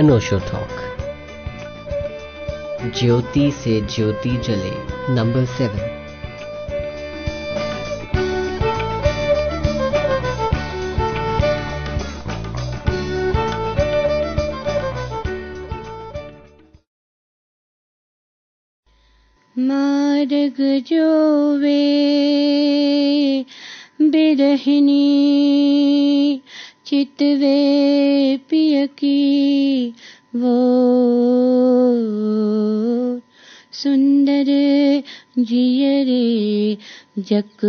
अनोशो talk ज्योति से ज्योति जले number seven. जक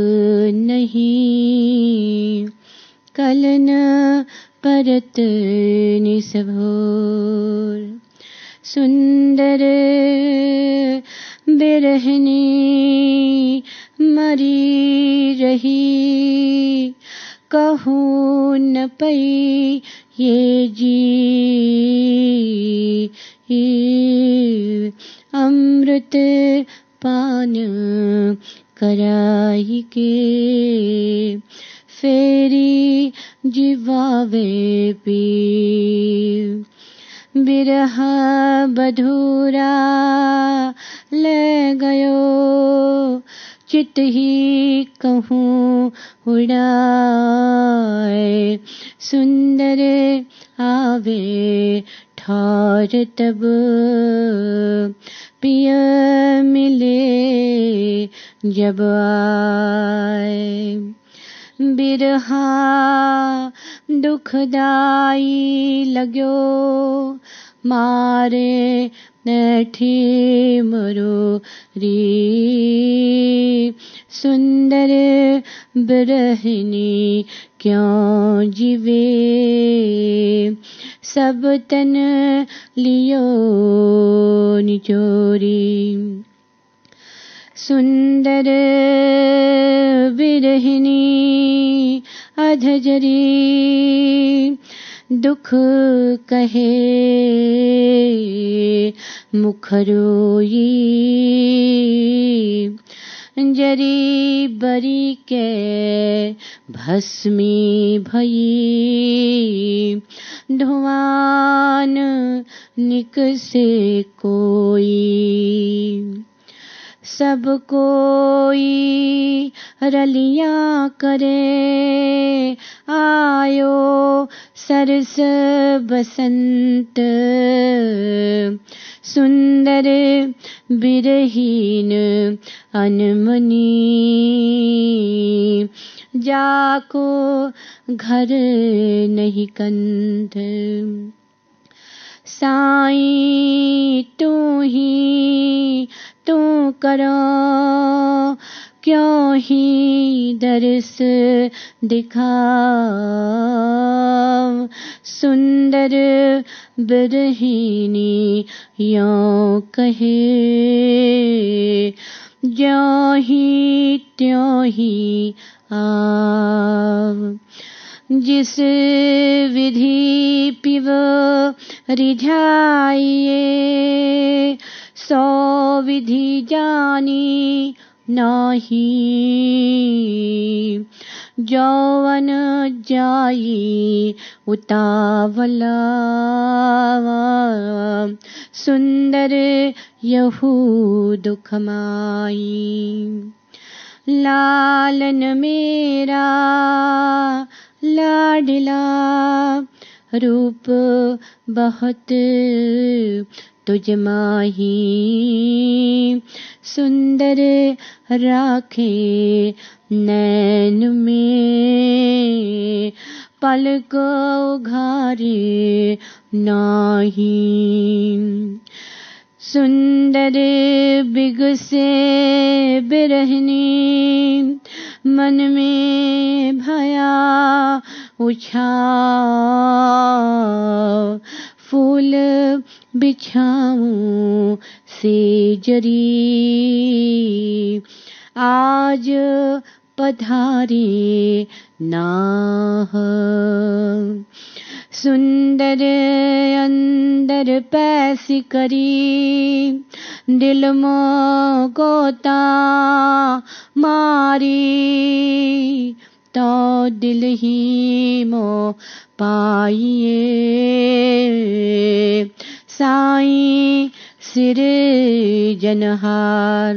ठार तब पिया मिले जब आए। बिरहा दुखदाई लगो मारे नठी मरो री सुंदर बिरहनी क्यों जीवे? सब तन लियो निचोरी। सुंदर बिरहिनी अधजरी। दुख कहे मुखरोई जरी बरी के भस्मी भई धुआन निक से कोई। सब कोई रलिया करे। आयो सरस बसंत। सुंदर बिरहीन अनमनी। जाको घर नहीं कंध साई तू ही तू करो, क्यों ही दर्श दिखा सुंदर बिरहीनी यो कहे, ज्यो ही त्यों ही आव जिस विधि पिव रिझाइए विधि जानी नाही। जौवन जाई उतावला। सुंदर यहू दुखमाई लालन मेरा लाडला रूप बहुत तुझ माही। सुंदर राखे नैन में पलक घारे नाही। सुंदर बिगसे बिरहनी, मन में भया उछा फूल बिछाऊं से जरी। आज पधारे नाह। सुंदर अंदर पैसी करी, दिल मो गोता मारी। तो दिल ही मो पाइए। साई सिर जनहार,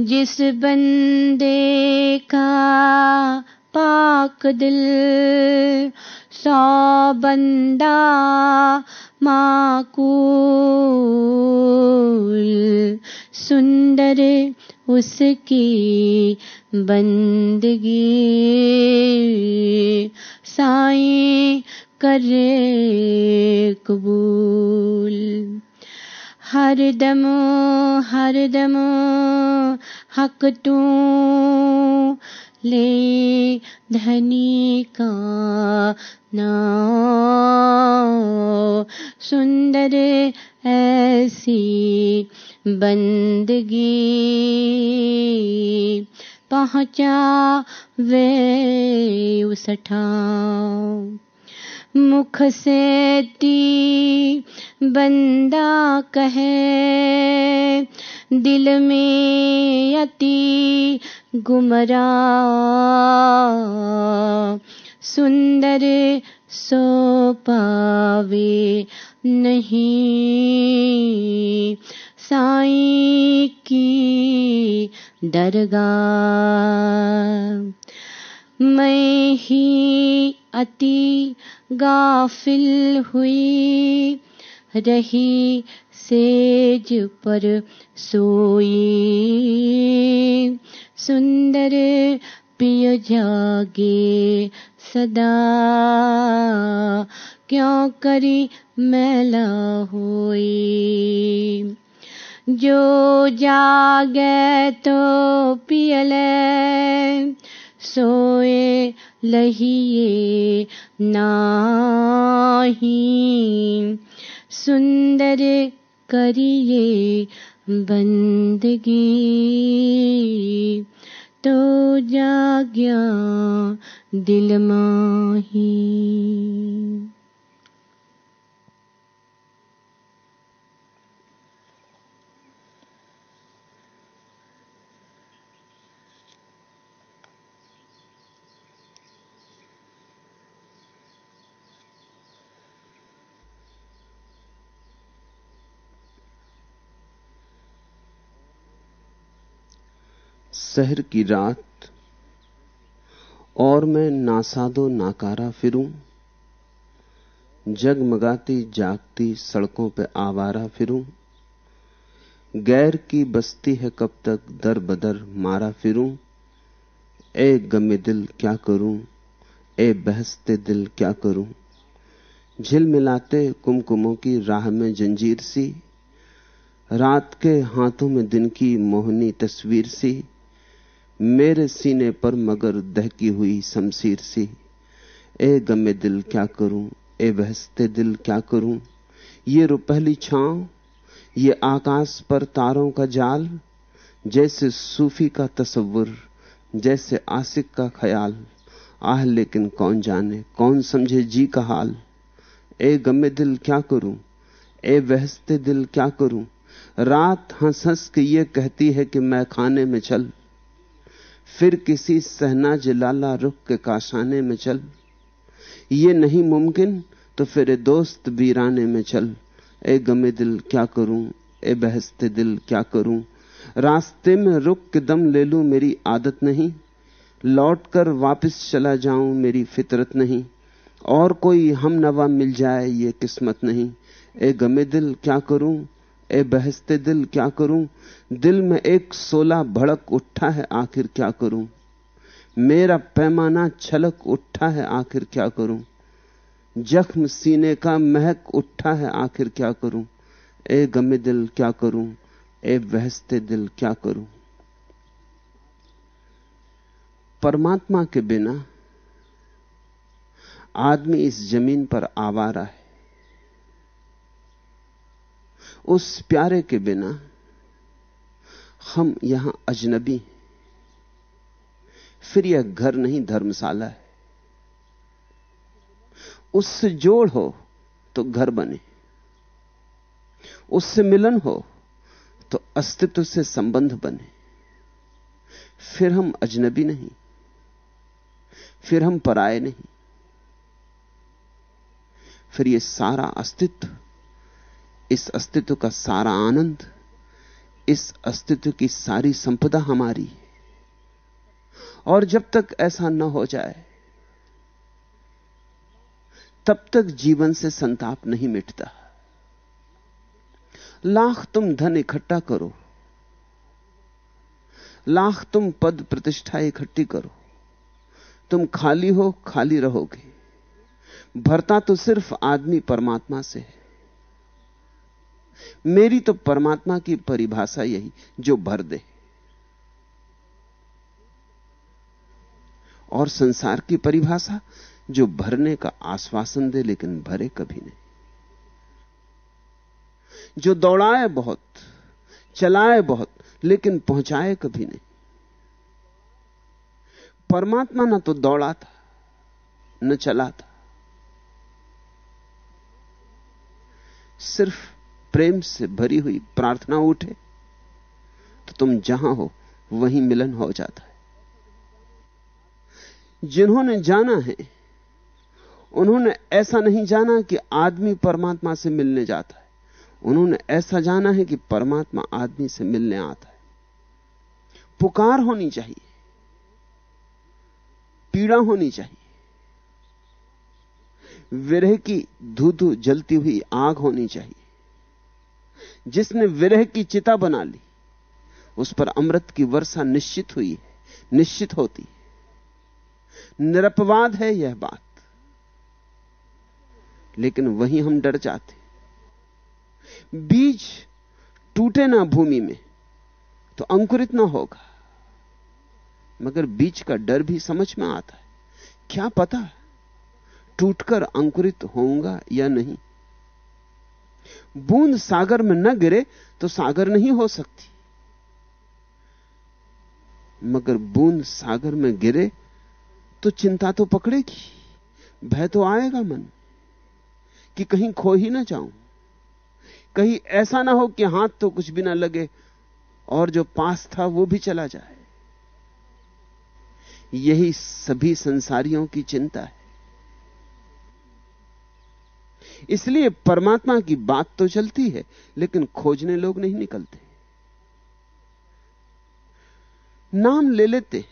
जिस बंदे का पाक दिल, सौ बंदा माकूल, सुंदर उसकी बंदगी साई करे कबूल। हर दम हर दम हक तू ले धनी का ना सुंदर ऐसी बंदगी पहुँचा वे उस मुख से ती बंदा कहे, दिल में अति गुमरा। सुंदर सो पावे नहीं, साई की दरगाह मैं ही अति गाफिल हुई। रही सेज पर सोई। सुंदर पिय जागे सदा। क्यों करी मैला होई? जो जागे तो पियले सोए लहिए नाही। सुंदर करिए बंदगी तो जाग्या दिल माही। शहर की रात, और मैं नासादो नाकारा फिरूं। जगमगाती जागती सड़कों पे आवारा फिरूं। गैर की बस्ती है कब तक दर बदर मारा फिरूं। ए गमे दिल क्या करूँ, ए बहसते दिल क्या करूँ। झिल मिलाते कुमकुमों की राह में जंजीर सी, रात के हाथों में दिन की मोहनी तस्वीर सी। मेरे सीने पर मगर दहकी हुई शमशीर सी। ए गमे दिल क्या करूँ? ए बहसते दिल क्या करूँ? ये रुपहली छांव, ये आकाश पर तारों का जाल, जैसे सूफी का तस्वुर, जैसे आसिक का ख्याल। आह, लेकिन कौन जाने, कौन समझे जी का हाल? ए गमे दिल क्या करूँ? ए बहसते दिल क्या करूँ? रात हंस हंस के ये कहती है कि मैं खाने में चल। फिर किसी सहना जलाला रुख के काशाने में चल। ये नहीं मुमकिन तो फिर ए दोस्त वीराने में चल। ए गमे दिल क्या करूँ, ए बहसते दिल क्या करूँ? रास्ते में रुक के दम ले लूँ मेरी आदत नहीं। लौट कर वापिस चला जाऊँ मेरी फितरत नहीं। और कोई हम नवा मिल जाए ये किस्मत नहीं। ए गमे दिल क्या करूँ ए बहसते दिल, क्या करूँ? दिल में एक सोला भड़क उठा है, आखिर क्या करूँ? मेरा पैमाना छलक उठा है, आखिर क्या करूँ? जख्म सीने का महक उठा है, आखिर क्या करूँ? ए गमे दिल, क्या करूँ? ए बहसते दिल, क्या करूँ? परमात्मा के बिना आदमी इस ज़मीन पर आवारा है। उस प्यारे के बिना हम यहाँ अजनबी फिर यह घर नहीं, धर्मशाला है। उससे जोड़ हो तो घर बने। उससे मिलन हो तो अस्तित्व से संबंध बने। फिर हम अजनबी नहीं। फिर हम पराए नहीं। फिर यह सारा अस्तित्व इस अस्तित्व का सारा आनंद, इस अस्तित्व की सारी संपदा हमारी है। और जब तक ऐसा न हो जाए, तब तक जीवन से संताप नहीं मिटता। लाख तुम धन इकट्ठा करो, लाख तुम पद प्रतिष्ठा इकट्ठी करो। तुम खाली हो, खाली रहोगे। भरता तो सिर्फ़ आदमी परमात्मा से है। मेरी तो परमात्मा की परिभाषा यही, जो भर दे। और संसार की परिभाषा, जो भरने का आश्वासन दे, लेकिन भरे कभी नहीं। जो दौड़ाए बहुत, चलाए बहुत, लेकिन पहुँचाए कभी नहीं। परमात्मा ना तो दौड़ा था न चला था सिर्फ़ प्रेम से भरी हुई प्रार्थना उठे तो तुम जहाँ हो, वहीं मिलन हो जाता है। जिन्होंने जाना है, उन्होंने ऐसा नहीं जाना कि आदमी परमात्मा से मिलने जाता है। उन्होंने ऐसा जाना है कि परमात्मा आदमी से मिलने आता है। पुकार होनी चाहिए, पीड़ा होनी चाहिए। विरह की धू धू जलती हुई आग होनी चाहिए। जिसने विरह की चिता बना ली, उस पर अमृत की वर्षा निश्चित हुई है, निश्चित होती है। निरपवाद है यह बात। लेकिन वहीं हम डर जाते बीज टूटे ना भूमि में तो अंकुरित ना होगा। मगर बीज का डर भी समझ में आता है। क्या पता टूटकर अंकुरित होऊँगा या नहीं? बूंद सागर में न गिरे तो सागर नहीं हो सकती। मगर बूंद सागर में गिरे तो चिंता तो पकड़ेगी, भय तो आएगा मन, कि कहीं खो ही ना जाऊँ। कहीं ऐसा ना हो कि हाथ तो कुछ भी ना लगे और जो पास था वो भी चला जाए। यही सभी संसारियों की चिंता है। इसलिए परमात्मा की बात तो चलती है, लेकिन खोजने लोग नहीं निकलते। नाम ले लेते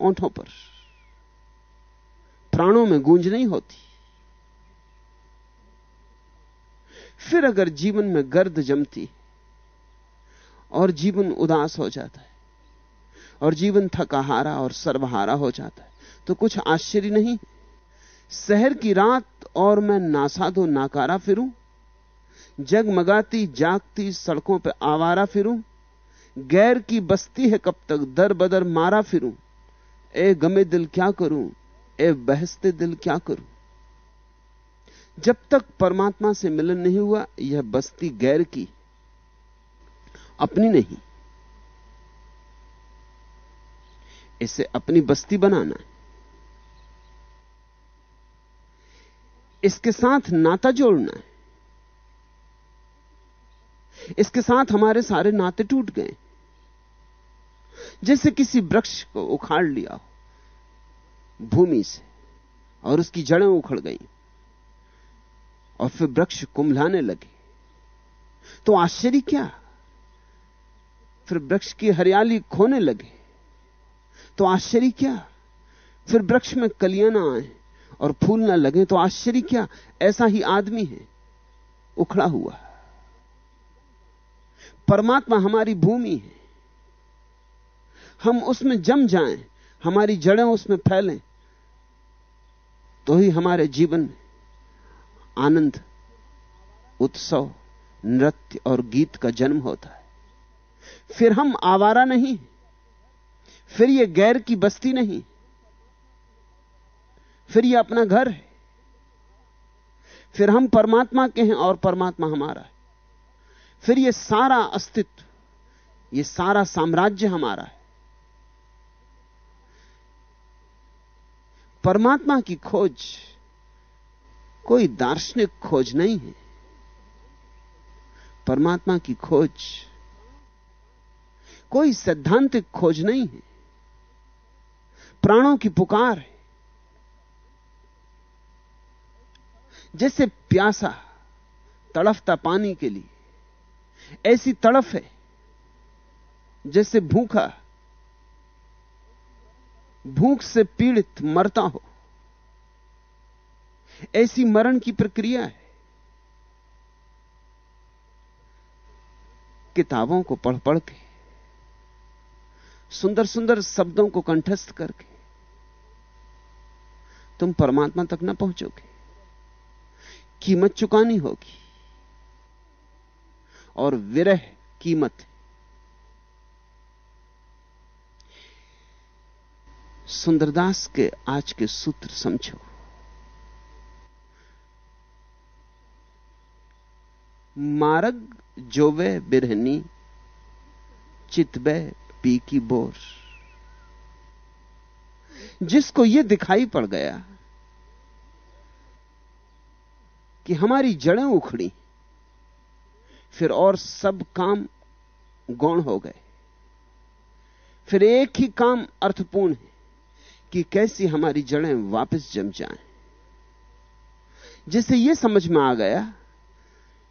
ओंठों पर। प्राणों में गूंज नहीं होती। फिर अगर जीवन में गर्द जमती और जीवन उदास हो जाता है, और जीवन थकाहारा और सर्वहारा हो जाता है तो कुछ आश्चर्य नहीं शहर की रात और मैं नासाधो नाकारा फिरूं। जगमगाती जागती सड़कों पर आवारा फिरूं। गैर की बस्ती है कब तक दर बदर मारा फिरूं। ए गमे दिल क्या करूँ, ए बहसते दिल क्या करूँ। जब तक परमात्मा से मिलन नहीं हुआ, यह बस्ती गैर की, अपनी नहीं। इसे अपनी बस्ती बनाना है। इसके साथ नाता जोड़ना है। इसके साथ हमारे सारे नाते टूट गए। जैसे किसी वृक्ष को उखाड़ लिया हो, भूमि से, और उसकी जड़ें उखड़ गई, और फिर वृक्ष कुंभलाने लगे तो आश्चर्य क्या? फिर वृक्ष की हरियाली खोने लगे तो आश्चर्य क्या? फिर वृक्ष में कलियाँ ना आए और फूल ना लगे तो आश्चर्य क्या? ऐसा ही आदमी है। उखड़ा हुआ। परमात्मा हमारी भूमि है। हम उसमें जम जाएँ, हमारी जड़ें उसमें फैलें तो ही हमारे जीवन में आनंद, उत्सव, नृत्य और गीत का जन्म होता है। फिर हम आवारा नहीं फिर यह गैर की बस्ती नहीं फिर यह अपना घर है। फिर हम परमात्मा के हैं और परमात्मा हमारा है। फिर यह सारा अस्तित्व यह सारा साम्राज्य हमारा है। परमात्मा की खोज कोई दार्शनिक खोज नहीं है। परमात्मा की खोज कोई सैद्धांतिक खोज नहीं है। प्राणों की पुकार है। जैसे प्यासा तड़फता पानी के लिए, ऐसी तड़फ है जैसे भूखा, भूख से पीड़ित मरता हो। ऐसी मरण की प्रक्रिया है। किताबों को पढ़ पढ़ के सुंदर सुंदर शब्दों को कंठस्थ करके, तुम परमात्मा तक न पहुंचोगे। कीमत चुकानी होगी। और विरह कीमत सुंदरदास के आज के सूत्र समझो। मारग जोवे बिरहनी, चितबे पी की बोर। जिसको यह दिखाई पड़ गया कि हमारी जड़ें उखड़ी। फिर और सब काम गौण हो गए। फिर एक ही काम अर्थपूर्ण है कि कैसी हमारी जड़ें वापस जम जाएँ। जिसे यह समझ में आ गया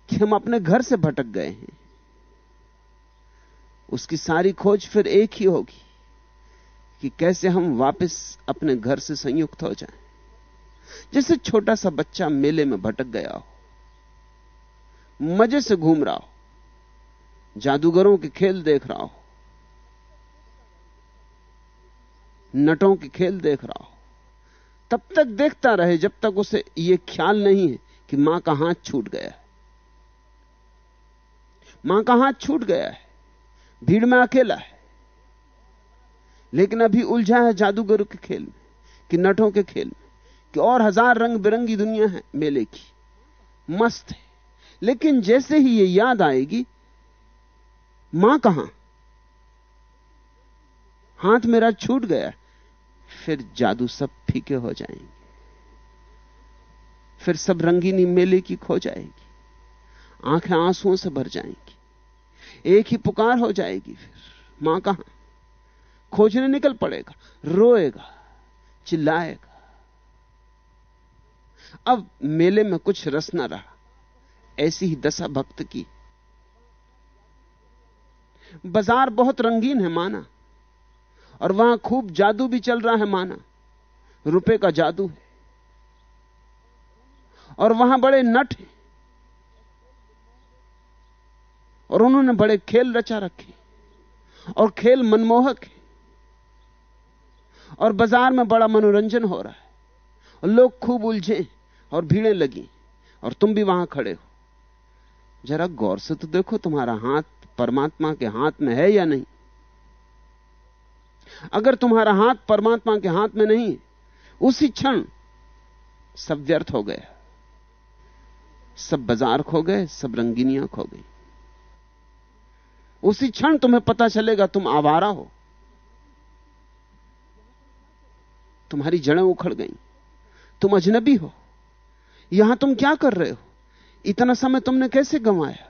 कि हम अपने घर से भटक गए हैं। उसकी सारी खोज फिर एक ही होगी कि कैसे हम वापस अपने घर से संयुक्त हो जाएँ। जैसे छोटा सा बच्चा मेले में भटक गया हो, मज़े से घूम रहा हो, जादूगरों के खेल देख रहा हो, नटों के खेल देख रहा हो, तब तक देखता रहे जब तक उसे यह ख्याल नहीं है कि माँ का हाथ छूट गया है। माँ का हाथ छूट गया है, भीड़ में अकेला है, लेकिन अभी उलझा है जादूगर के खेल में, कि नटों के खेल में। कि और हज़ार रंग बिरंगी दुनिया है मेले की। मस्त है। लेकिन जैसे ही ये याद आएगी, माँ कहाँ? हाथ मेरा छूट गया, फिर जादू सब फीके हो जाएँगे। फिर सब रंगीनी मेले की खो जाएगी। आँखें आंसुओं से भर जाएँगी। एक ही पुकार हो जाएगी फिर। माँ कहाँ? खोजने निकल पड़ेगा, रोएगा, चिल्लाएगा। अब मेले में कुछ रस न रहा। ऐसी ही दशा भक्त की। बाज़ार बहुत रंगीन है माना, और वहाँ खूब जादू भी चल रहा है माना। रुपए का जादू है। और वहाँ बड़े नट हैं। और उन्होंने बड़े खेल रचा रखे और खेल मनमोहक है। और बाज़ार में बड़ा मनोरंजन हो रहा है। और लोग खूब उलझे और भीड़ें लगी, और तुम भी वहाँ खड़े हो। जरा गौर से तो देखो तुम्हारा हाथ परमात्मा के हाथ में है या नहीं। अगर तुम्हारा हाथ परमात्मा के हाथ में नहीं, उसी क्षण सब व्यर्थ हो गया। सब बाज़ार खो गए, सब रंगीनियाँ खो गई। उसी क्षण तुम्हें पता चलेगा तुम आवारा हो। तुम्हारी जड़ें उखड़ गई, तुम अजनबी हो। यहाँ तुम क्या कर रहे हो? इतना समय तुमने कैसे गंवाया?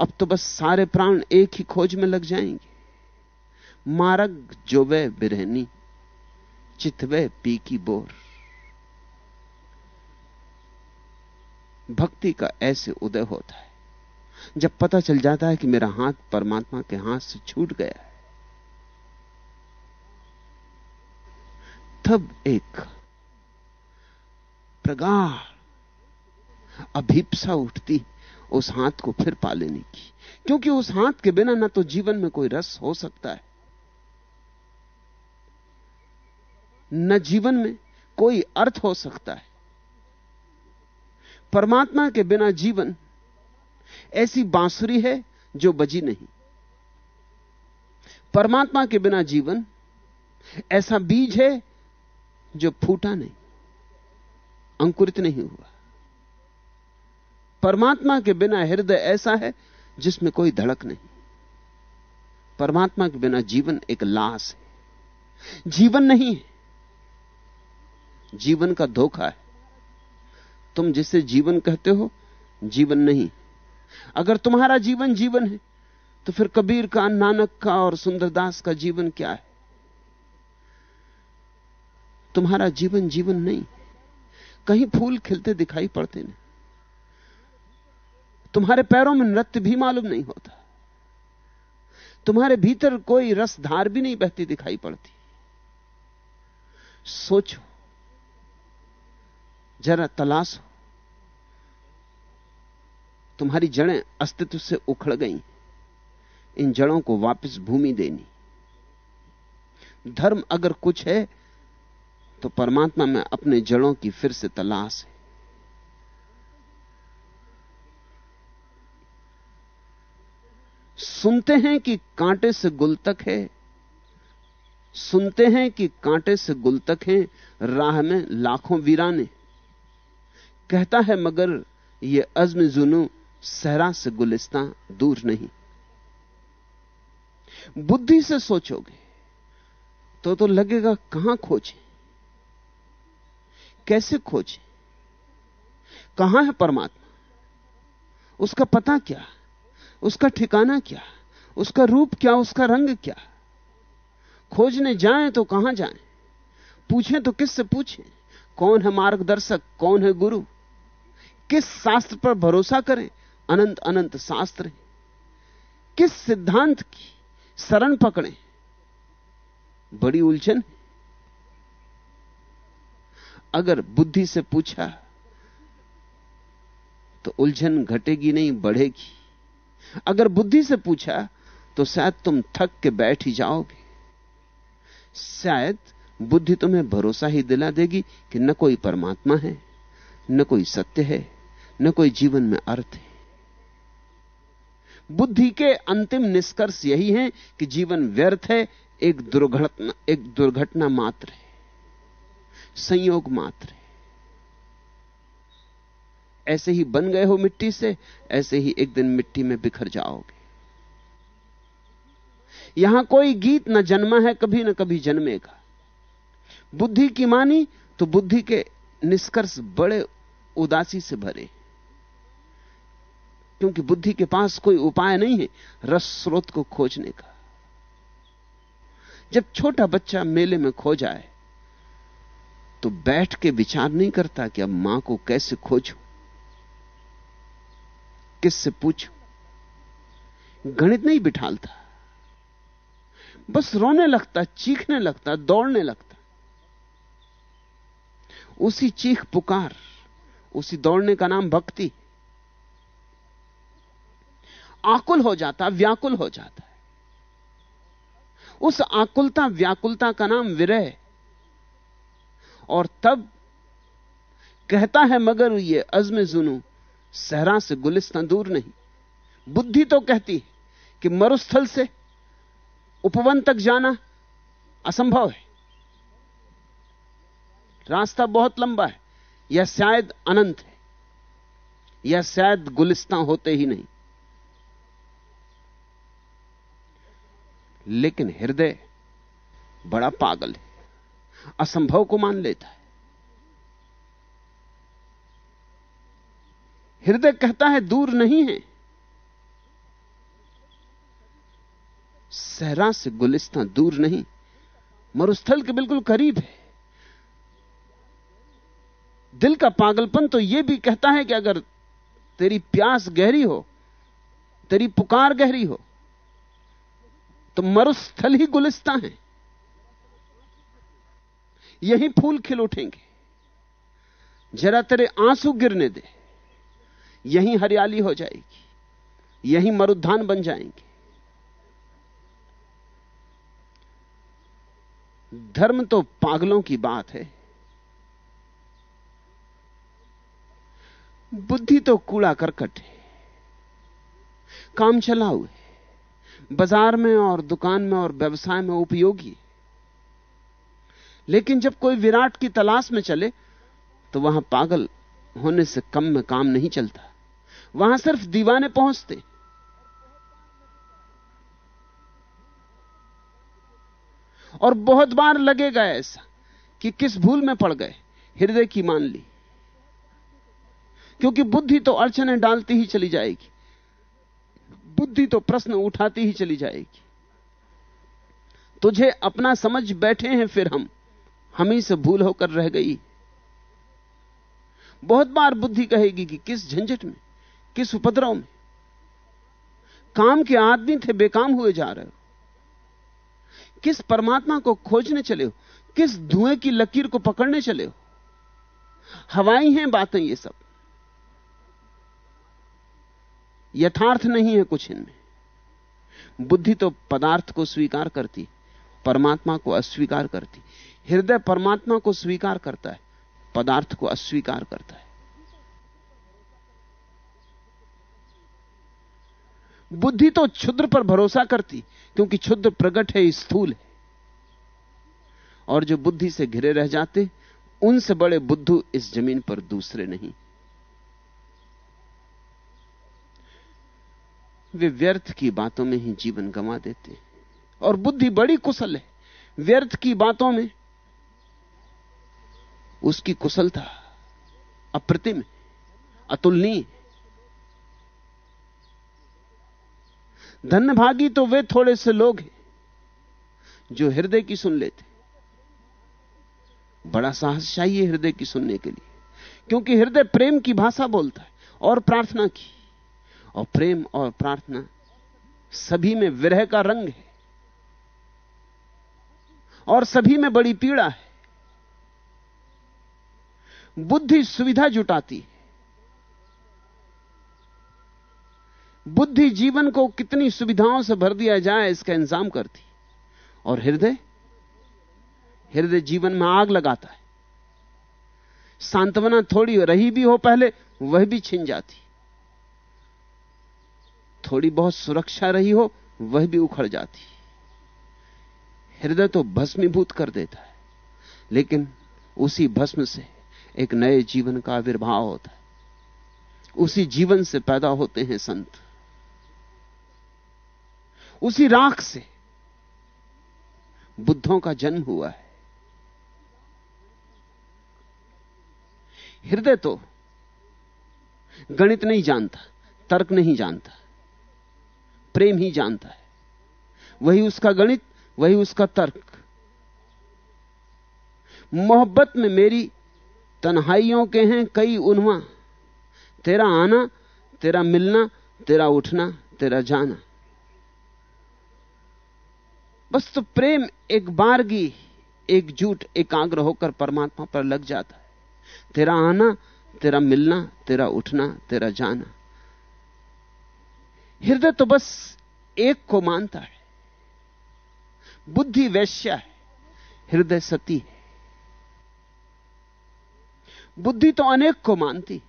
अब तो बस सारे प्राण एक ही खोज में लग जाएँगे। मारग जोवे बिरहनी, चितवे पी की बोर। भक्ति का ऐसे उदय होता है, जब पता चल जाता है कि मेरा हाथ परमात्मा के हाथ से छूट गया है। तब एक प्रगाढ़। अभीपसा उठती, उस हाथ को फिर पा लेने की। क्योंकि उस हाथ के बिना ना तो जीवन में कोई रस हो सकता है। न जीवन में कोई अर्थ हो सकता है। परमात्मा के बिना जीवन ऐसी बांसुरी है जो बजी नहीं। परमात्मा के बिना जीवन ऐसा बीज है जो फूटा नहीं। अंकुरित नहीं हुआ। परमात्मा के बिना हृदय ऐसा है जिसमें कोई धड़क नहीं। परमात्मा के बिना जीवन एक लाश है। जीवन नहीं है। जीवन का धोखा है। तुम जिसे जीवन कहते हो, जीवन नहीं। अगर तुम्हारा जीवन जीवन है तो फिर कबीर का, नानक का और सुंदरदास का जीवन क्या है? तुम्हारा जीवन जीवन नहीं। कहीं फूल खिलते दिखाई पड़ते नहीं। तुम्हारे पैरों में नृत्य भी मालूम नहीं होता। तुम्हारे भीतर कोई रसधार भी नहीं बहती दिखाई पड़ती। सोचो, जरा तलाशो तुम्हारी जड़ें अस्तित्व से उखड़ गई। इन जड़ों को वापस भूमि देनी। धर्म अगर कुछ है तो परमात्मा में अपने जड़ों की फिर से तलाश है। सुनते हैं कि कांटे से गुल तक है, सुनते हैं कि कांटे से गुल तक है, राह में लाखों वीराने। कहता है, मगर ये अज्म जुनू सहरा से गुलिस्तां दूर नहीं। बुद्धि से सोचोगे तो तो लगेगा, कहाँ खोजे? कैसे खोजे? कहाँ है परमात्मा? उसका पता क्या? उसका ठिकाना क्या? उसका रूप क्या? उसका रंग क्या? खोजने जाएँ तो कहाँ जाएँ? पूछें तो किससे पूछें? कौन है मार्गदर्शक? कौन है गुरु? किस शास्त्र पर भरोसा करें? अनंत अनंत शास्त्र हैं। किस सिद्धांत की शरण पकड़ें? बड़ी उलझन अगर बुद्धि से पूछा तो उलझन घटेगी नहीं, बढ़ेगी। अगर बुद्धि से पूछा तो शायद तुम थक के बैठ ही जाओगे। शायद बुद्धि तुम्हें भरोसा ही दिला देगी कि न कोई परमात्मा है, न कोई सत्य है, न कोई जीवन में अर्थ है। बुद्धि के अंतिम निष्कर्ष यही है कि जीवन व्यर्थ है, एक दुर्घटना एक दुर्घटना मात्र है। संयोग मात्र है। ऐसे ही बन गए हो मिट्टी से, ऐसे ही एक दिन मिट्टी में बिखर जाओगे। यहाँ कोई गीत न जन्मा है, कभी न कभी जन्मेगा। बुद्धि की मानी तो बुद्धि के निष्कर्ष बड़े उदासी से भरे। क्योंकि बुद्धि के पास कोई उपाय नहीं है रस स्रोत को खोजने का। जब छोटा बच्चा मेले में खो जाए तो बैठ के विचार नहीं करता कि अब माँ को कैसे खोजूं? किससे पूछू? गणित नहीं बिठालता। बस रोने लगता, चीखने लगता, दौड़ने लगता। उसी चीख पुकार, उसी दौड़ने का नाम भक्ति। आकुल हो जाता, व्याकुल हो जाता है। उस आकुलता, व्याकुलता का नाम विरह। और तब कहता है, मगर ये अजम जुनू सहरा से गुलिस्तान दूर नहीं। बुद्धि तो कहती है कि मरुस्थल से उपवन तक जाना असंभव है। रास्ता बहुत लंबा है या शायद अनंत है या शायद गुलिस्तान होते ही नहीं। लेकिन हृदय बड़ा पागल है। असंभव को मान लेता है। हृदय कहता है, दूर नहीं है। सहरा से गुलिस्तान दूर नहीं, मरुस्थल के बिल्कुल करीब है। दिल का पागलपन तो यह भी कहता है कि अगर तेरी प्यास गहरी हो, तेरी पुकार गहरी हो तो मरुस्थल ही गुलिस्ता है। यही फूल खिल उठेंगे। जरा तेरे आँसू गिरने दे, यही हरियाली हो जाएगी, यही मरुद्धान बन जाएँगे। धर्म तो पागलों की बात है। बुद्धि तो कूड़ा करकट है। काम चला हुए बाज़ार में और दुकान में और व्यवसाय में उपयोगी लेकिन जब कोई विराट की तलाश में चले तो वहाँ पागल होने से कम में काम नहीं चलता। वहाँ सिर्फ़ दीवाने पहुँचते। और बहुत बार लगेगा ऐसा कि किस भूल में पड़ गए, हृदय की मान ली। क्योंकि बुद्धि तो अड़चने डालती ही चली जाएगी। बुद्धि तो प्रश्न उठाती ही चली जाएगी। तुझे अपना समझ बैठे हैं फिर हम। हमें से भूल होकर रह गई। बहुत बार बुद्धि कहेगी कि किस झंझट में, किस उपद्रव में? काम के आदमी थे, बेकाम हुए जा रहे हो। किस परमात्मा को खोजने चले हो? किस धुएँ की लकीर को पकड़ने चले हो? हवाई हैं बातें ये सब। यथार्थ नहीं है कुछ इनमें। बुद्धि तो पदार्थ को स्वीकार करती, परमात्मा को अस्वीकार करती। हृदय परमात्मा को स्वीकार करता है, पदार्थ को अस्वीकार करता है। बुद्धि तो क्षुद्र पर भरोसा करती, क्योंकि क्षुद्र प्रकट है, स्थूल है। और जो बुद्धि से घिरे रह जाते, उनसे बड़े बुद्धू इस ज़मीन पर दूसरे नहीं। वे व्यर्थ की बातों में ही जीवन गंवा देते और बुद्धि बड़ी कुशल है। व्यर्थ की बातों में उसकी कुशलता अप्रतिम, अतुलनीय। धन्य भागी तो वे थोड़े से लोग हैं, जो हृदय की सुन लेते। बड़ा साहस चाहिए हृदय की सुनने के लिए, क्योंकि हृदय प्रेम की भाषा बोलता है और प्रार्थना की। और प्रेम और प्रार्थना सभी में विरह का रंग है, और सभी में बड़ी पीड़ा है। बुद्धि सुविधा जुटाती। बुद्धि जीवन को कितनी सुविधाओं से भर दिया जाए, इसका इंतज़ाम करती। और हृदय? हृदय जीवन में आग लगाता है। सांत्वना थोड़ी रही भी हो पहले, वह भी छिन जाती। थोड़ी बहुत सुरक्षा रही हो, वह भी उखड़ जाती। हृदय तो भस्मीभूत कर देता है, लेकिन उसी भस्म से एक नए जीवन का आविर्भाव होता है। उसी जीवन से पैदा होते हैं संत। उसी राख से बुद्धों का जन्म हुआ है। हृदय तो गणित नहीं जानता, तर्क नहीं जानता, प्रेम ही जानता है। वही उसका गणित, वही उसका तर्क। मोहब्बत में मेरी तन्हाइयों के हैं कई उन्वा। तेरा आना, तेरा मिलना, तेरा उठना, तेरा जाना। बस तो प्रेम एक बारगी एकजुट एकाग्र होकर परमात्मा पर लग जाता है। तेरा आना, तेरा मिलना, तेरा उठना, तेरा जाना। हृदय तो बस एक को मानता है। बुद्धि वैश्या है, हृदय सती है। बुद्धि तो अनेक को मानती।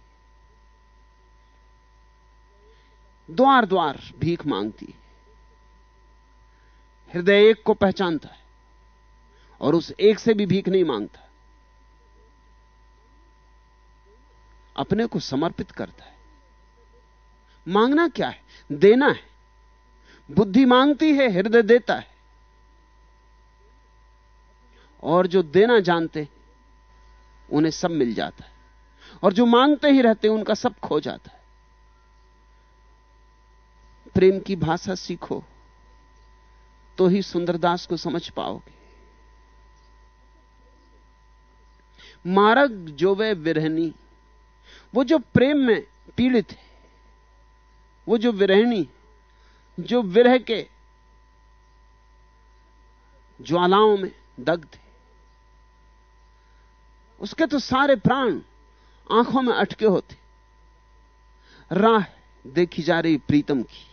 द्वार द्वार भीख मांगती हृदय एक को पहचानता है और उस एक से भी भीख नहीं माँगता। अपने को समर्पित करता है। मांगना क्या है? देना है। बुद्धि मांगती है, हृदय देता है। और जो देना जानते उन्हें सब मिल जाता है। और जो मांगते ही रहते हैं, उनका सब खो जाता है। प्रेम की भाषा सीखो तो ही सुंदरदास को समझ पाओगे। मारग जो वे विरहनी, वो जो प्रेम में पीड़ित है, वो जो विरहणी जो विरह के ज्वालाओं में दग्ध उसके तो सारे प्राण आँखों में अटके होते। राह देखी जा रही प्रीतम की।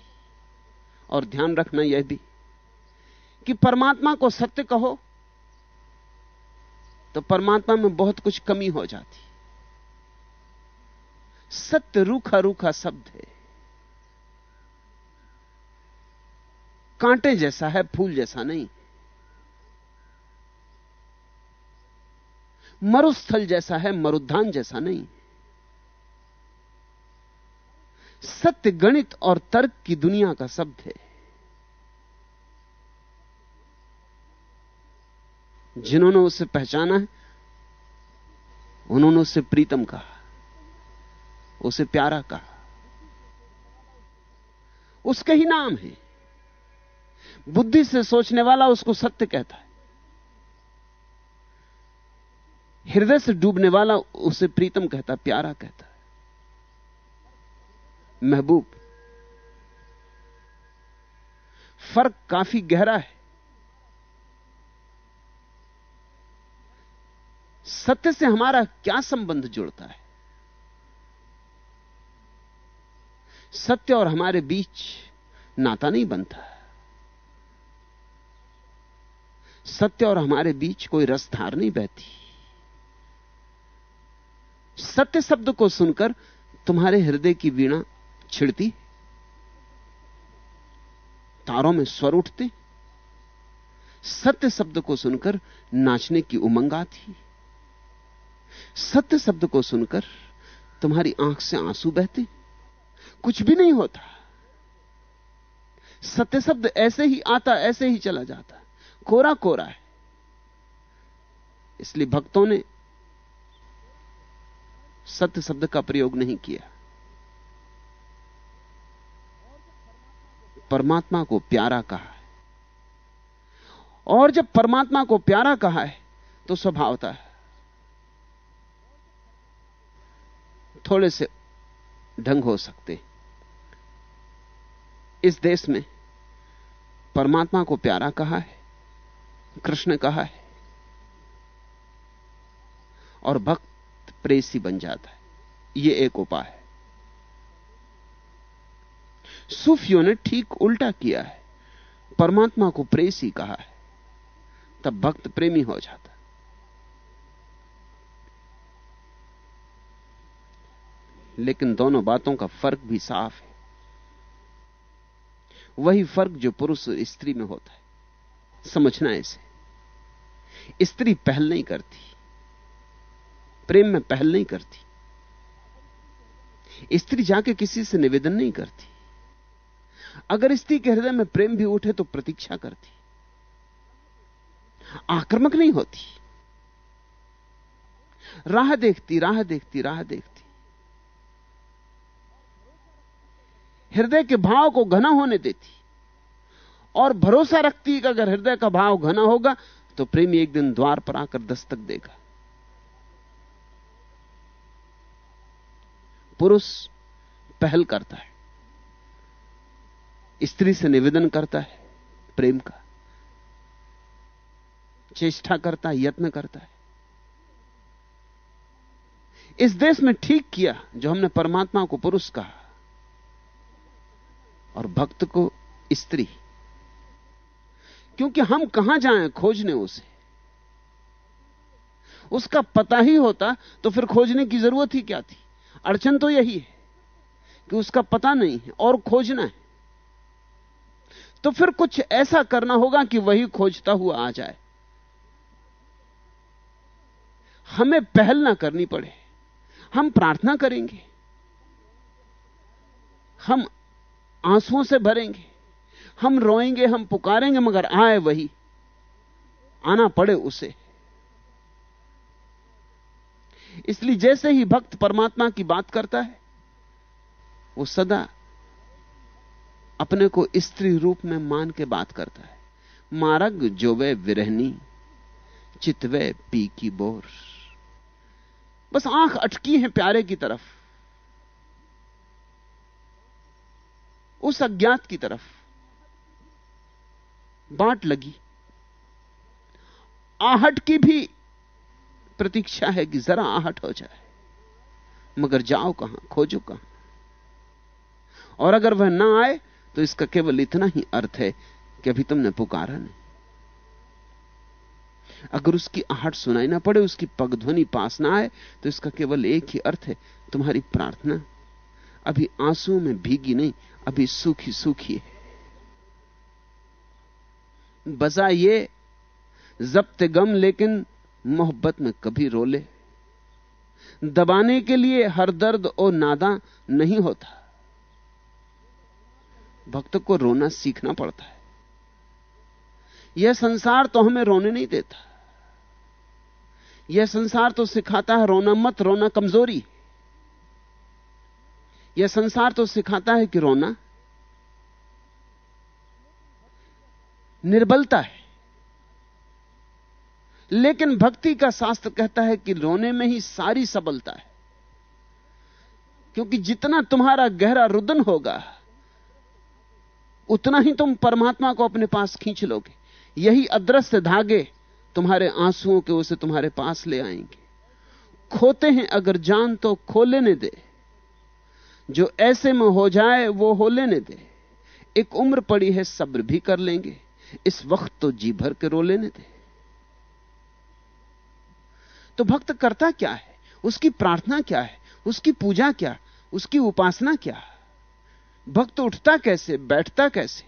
और ध्यान रखना यह भी कि परमात्मा को सत्य कहो तो परमात्मा में बहुत कुछ कमी हो जाती। सत्य रूखा रूखा शब्द है। कांटे जैसा है, फूल जैसा नहीं। मरुस्थल जैसा है, मरुद्धान जैसा नहीं। सत्य गणित और तर्क की दुनिया का शब्द है। जिन्होंने उसे पहचाना है, उन्होंने उसे प्रीतम कहा, उसे प्यारा कहा। उसके ही नाम है। बुद्धि से सोचने वाला उसको सत्य कहता है। हृदय से डूबने वाला उसे प्रीतम कहता, प्यारा कहता महबूब, फ़र्क काफ़ी गहरा है। सत्य से हमारा क्या संबंध जुड़ता है? सत्य और हमारे बीच नाता नहीं बनता। सत्य और हमारे बीच कोई रसधार नहीं बहती। सत्य शब्द को सुनकर तुम्हारे हृदय की वीणा छिड़ती, तारों में स्वर उठते। सत्य शब्द को सुनकर नाचने की उमंग आती। सत्य शब्द को सुनकर तुम्हारी आँख से आँसू बहते। कुछ भी नहीं होता। सत्य शब्द ऐसे ही आता, ऐसे ही चला जाता। कोरा कोरा है। इसलिए भक्तों ने सत्य शब्द का प्रयोग नहीं किया। परमात्मा को प्यारा कहा है। और जब परमात्मा को प्यारा कहा है तो स्वभावता है। थोड़े से ढंग हो सकते। इस देश में परमात्मा को प्यारा कहा है, कृष्ण कहा है, और भक्त प्रेसी बन जाता है। यह एक उपाय है। सूफियों ने ठीक उल्टा किया है। परमात्मा को प्रेसी कहा है। तब भक्त प्रेमी हो जाता लेकिन दोनों बातों का फ़र्क भी साफ़ है। वही फ़र्क जो पुरुष स्त्री में होता है। समझना इसे। स्त्री पहल नहीं करती। प्रेम में पहल नहीं करती। स्त्री जाके किसी से निवेदन नहीं करती। अगर स्त्री के हृदय में प्रेम भी उठे तो प्रतीक्षा करती। आक्रमक नहीं होती। राह देखती राह देखती राह देखती। हृदय के भाव को घना होने देती। और भरोसा रखती कि अगर हृदय का भाव घना होगा तो प्रेमी एक दिन द्वार पर आकर दस्तक देगा। पुरुष पहल करता है, स्त्री से निवेदन करता है, प्रेम का चेष्टा करता है, यत्न करता है। इस देश में ठीक किया जो हमने परमात्मा को पुरुष कहा और भक्त को स्त्री। क्योंकि हम कहाँ जाएँ खोजने उसे? उसका पता ही होता तो फिर खोजने की ज़रूरत ही क्या थी? अड़चन तो यही है कि उसका पता नहीं है और खोजना है। तो फिर कुछ ऐसा करना होगा कि वही खोजता हुआ आ जाए। हमें पहल ना करनी पड़े। हम प्रार्थना करेंगे। हम आंसुओं से भरेंगे। हम रोएँगे, हम पुकारेंगे, मगर आए वही। आना पड़े उसे। इसलिए जैसे ही भक्त परमात्मा की बात करता है, वो सदा अपने को स्त्री रूप में मान के बात करता है। मारग जो वे विरहनी, चितवे पी की बोर। बस आँख अटकी है प्यारे की तरफ़, उस अज्ञात की तरफ़। बांट लगी। आहट की भी प्रतीक्षा है कि जरा आहट हो जाए। मगर जाओ कहाँ, खोजो कहाँ। और अगर वह ना आए तो इसका केवल इतना ही अर्थ है कि अभी तुमने पुकारा नहीं। अगर उसकी आहट सुनाई ना पड़े, उसकी पगध्वनि पास ना आए तो इसका केवल एक ही अर्थ है, तुम्हारी प्रार्थना। अभी आंसुओं में भीगी नहीं, अभी सूखी सूखी है। बजा ये, जब्त गम लेकिन मोहब्बत में कभी रोले। दबाने के लिए हर दर्द और नादा नहीं होता। भक्त को रोना सीखना पड़ता है। यह संसार तो हमें रोने नहीं देता। यह संसार तो सिखाता है, रोना मत, रोना कमज़ोरी। यह संसार तो सिखाता है कि रोना निर्बलता है। लेकिन भक्ति का शास्त्र कहता है कि रोने में ही सारी सबलता है। क्योंकि जितना तुम्हारा गहरा रुदन होगा, उतना ही तुम परमात्मा को अपने पास खींच लोगे। यही अदृश्य धागे तुम्हारे आंसुओं के उसे तुम्हारे पास ले आएँगे। खोते हैं अगर जान तो खो लेने दे। जो ऐसे में हो जाए, वो हो लेने दे। एक उम्र पड़ी है, सब्र भी कर लेंगे। इस वक्त तो जी भर के रो लेने दे। तो भक्त करता क्या है? उसकी प्रार्थना क्या है? उसकी पूजा क्या उसकी उपासना क्या भक्त उठता कैसे? बैठता कैसे?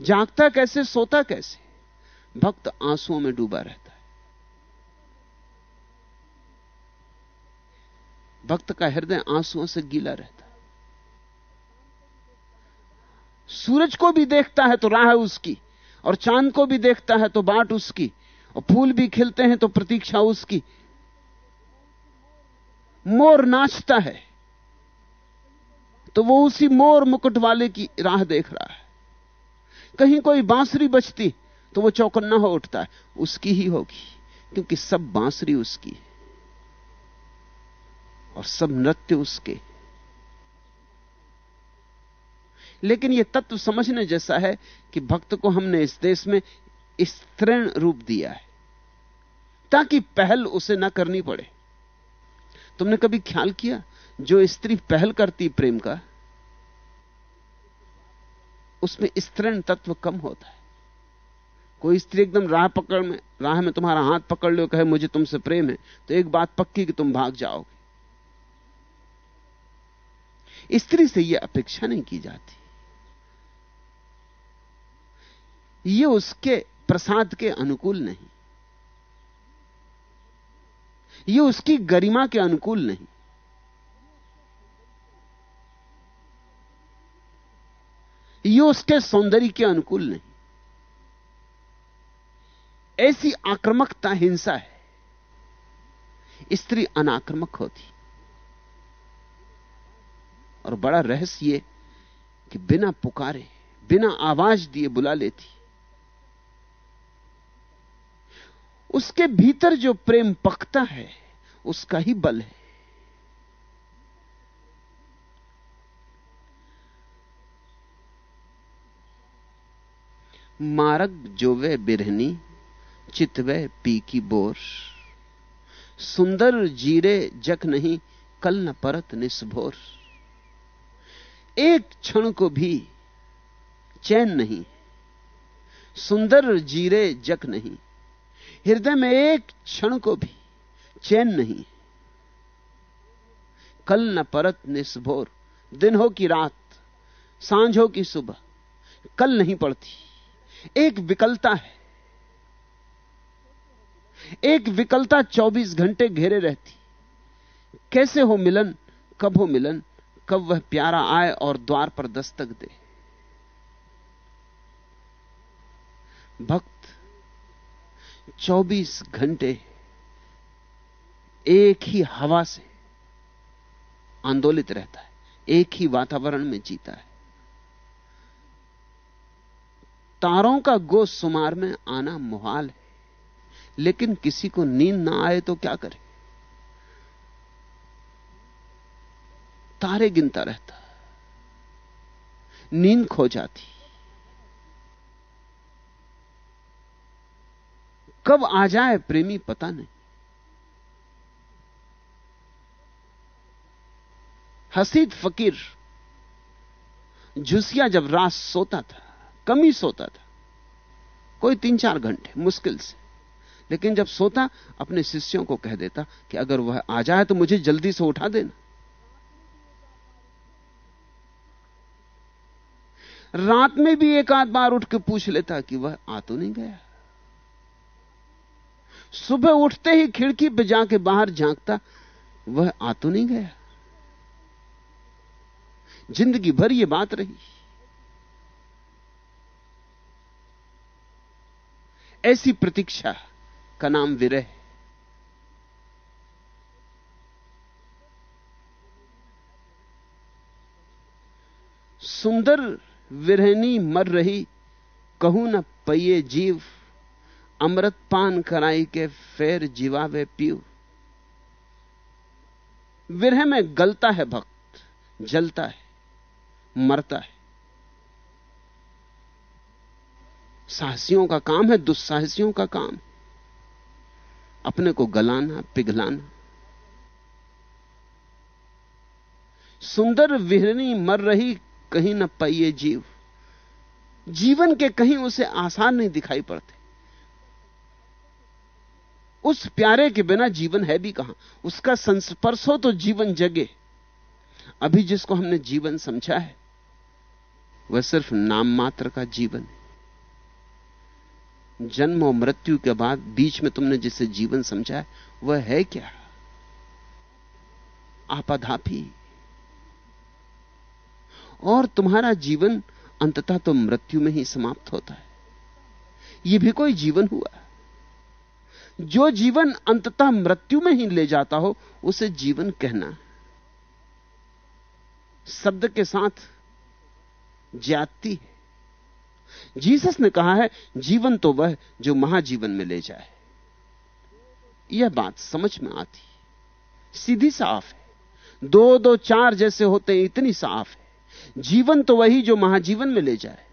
जागता कैसे? सोता कैसे? भक्त आंसुओं में डूबा रहता है। भक्त का हृदय आंसुओं से गीला रहता है। सूरज को भी देखता है तो राह उसकी, और चाँद को भी देखता है तो बाट उसकी, और फूल भी खिलते हैं तो प्रतीक्षा उसकी। मोर नाचता है तो वो उसी मोर मुकुट वाले की राह देख रहा है। कहीं कोई बांसुरी बचती तो वो चौकन्ना हो उठता है। उसकी ही होगी, क्योंकि सब बांसुरी उसकी है, और सब नृत्य उसके लेकिन यह तत्व समझने जैसा है कि भक्त को हमने इस देश में स्त्रीण रूप दिया है, ताकि पहल उसे ना करनी पड़े। तुमने कभी ख्याल किया जो स्त्री पहल करती प्रेम का? उसमें स्त्रीण तत्व कम होता है। कोई स्त्री एकदम राह पकड़ में, राह में तुम्हारा हाथ पकड़ लो कहे, मुझे तुमसे प्रेम है। तो एक बात पक्की कि तुम भाग जाओगे। स्त्री से यह अपेक्षा नहीं की जाती। यह उसके प्रसाद के अनुकूल नहीं। यह उसकी गरिमा के अनुकूल नहीं। यह उसके सौंदर्य के अनुकूल नहीं। ऐसी आक्रमकता हिंसा है। स्त्री अनाक्रमक होती। और बड़ा रहस्य कि बिना पुकारे, बिना आवाज़ दिए बुला लेती। उसके भीतर जो प्रेम पकता है, उसका ही बल है। मारक जो वे बिरहनी, चितवे पी की बोर। सुंदर जीरे जक नहीं, कल न परत निस्भोर। एक क्षण को भी चैन नहीं, सुंदर जीरे जक नहीं। हृदय में एक क्षण को भी चैन नहीं कल न परत निस्भोर, दिन हो कि रात, साँझ हो कि सुबह, कल नहीं पड़ती। एक विकलता है। एक विकलता 24 घंटे घेरे रहती। कैसे हो मिलन, कब हो मिलन, कब वह प्यारा आए और द्वार पर दस्तक दे। भक्त 24 घंटे एक ही हवा से आंदोलित रहता है, एक ही वातावरण में जीता है। तारों का गो सुमार में आना मुहाल है, लेकिन किसी को नींद ना आए तो क्या करे? तारे गिनता रहता, नींद खो जाती। कब आ जाए प्रेमी पता नहीं। हसीद फकीर, झुसिया जब रात सोता था, कम ही सोता था, कोई तीन चार घंटे, मुश्किल से। लेकिन जब सोता, अपने शिष्यों को कह देता कि अगर वह आ जाए तो मुझे जल्दी से उठा देना। रात में भी एक आध बार उठ के पूछ लेता कि वह आ तो नहीं गया। सुबह उठते ही खिड़की पे जाके बाहर झांकता, वह आ तो नहीं गया। ज़िंदगी भर यह बात रही। ऐसी प्रतीक्षा का नाम विरह सुंदर विरहनी मर रही, कहू न पइये जीव। अमृत पान कराई के फेर जीवावे पीऊ। विरह में गलता है भक्त, जलता है, मरता है। साहसियों का काम है, दुस्साहसियों का काम। अपने को गलाना, पिघलाना। सुंदर विहरनी मर रही, कहीं न पाइए जीव। जीवन के कहीं उसे आसान नहीं दिखाई पड़ते। उस प्यारे के बिना जीवन है भी कहाँ? उसका संस्पर्श हो तो जीवन जगे। अभी जिसको हमने जीवन समझा है, वह सिर्फ़ नाम मात्र का जीवन है। जन्म और मृत्यु के बाद बीच में तुमने जिसे जीवन समझा है, वह है क्या? आपाधापी और तुम्हारा जीवन अंततः तो मृत्यु में ही समाप्त होता है। यह भी कोई जीवन हुआ? जो जीवन अंततः मृत्यु में ही ले जाता हो, उसे जीवन कहना शब्द के साथ जाति जीसस ने कहा है, जीवन तो वह जो महाजीवन में ले जाए। यह बात समझ में आती सीधी साफ़ है। दो दो चार जैसे होते हैं, इतनी साफ़ है। जीवन तो वही जो महाजीवन में ले जाए।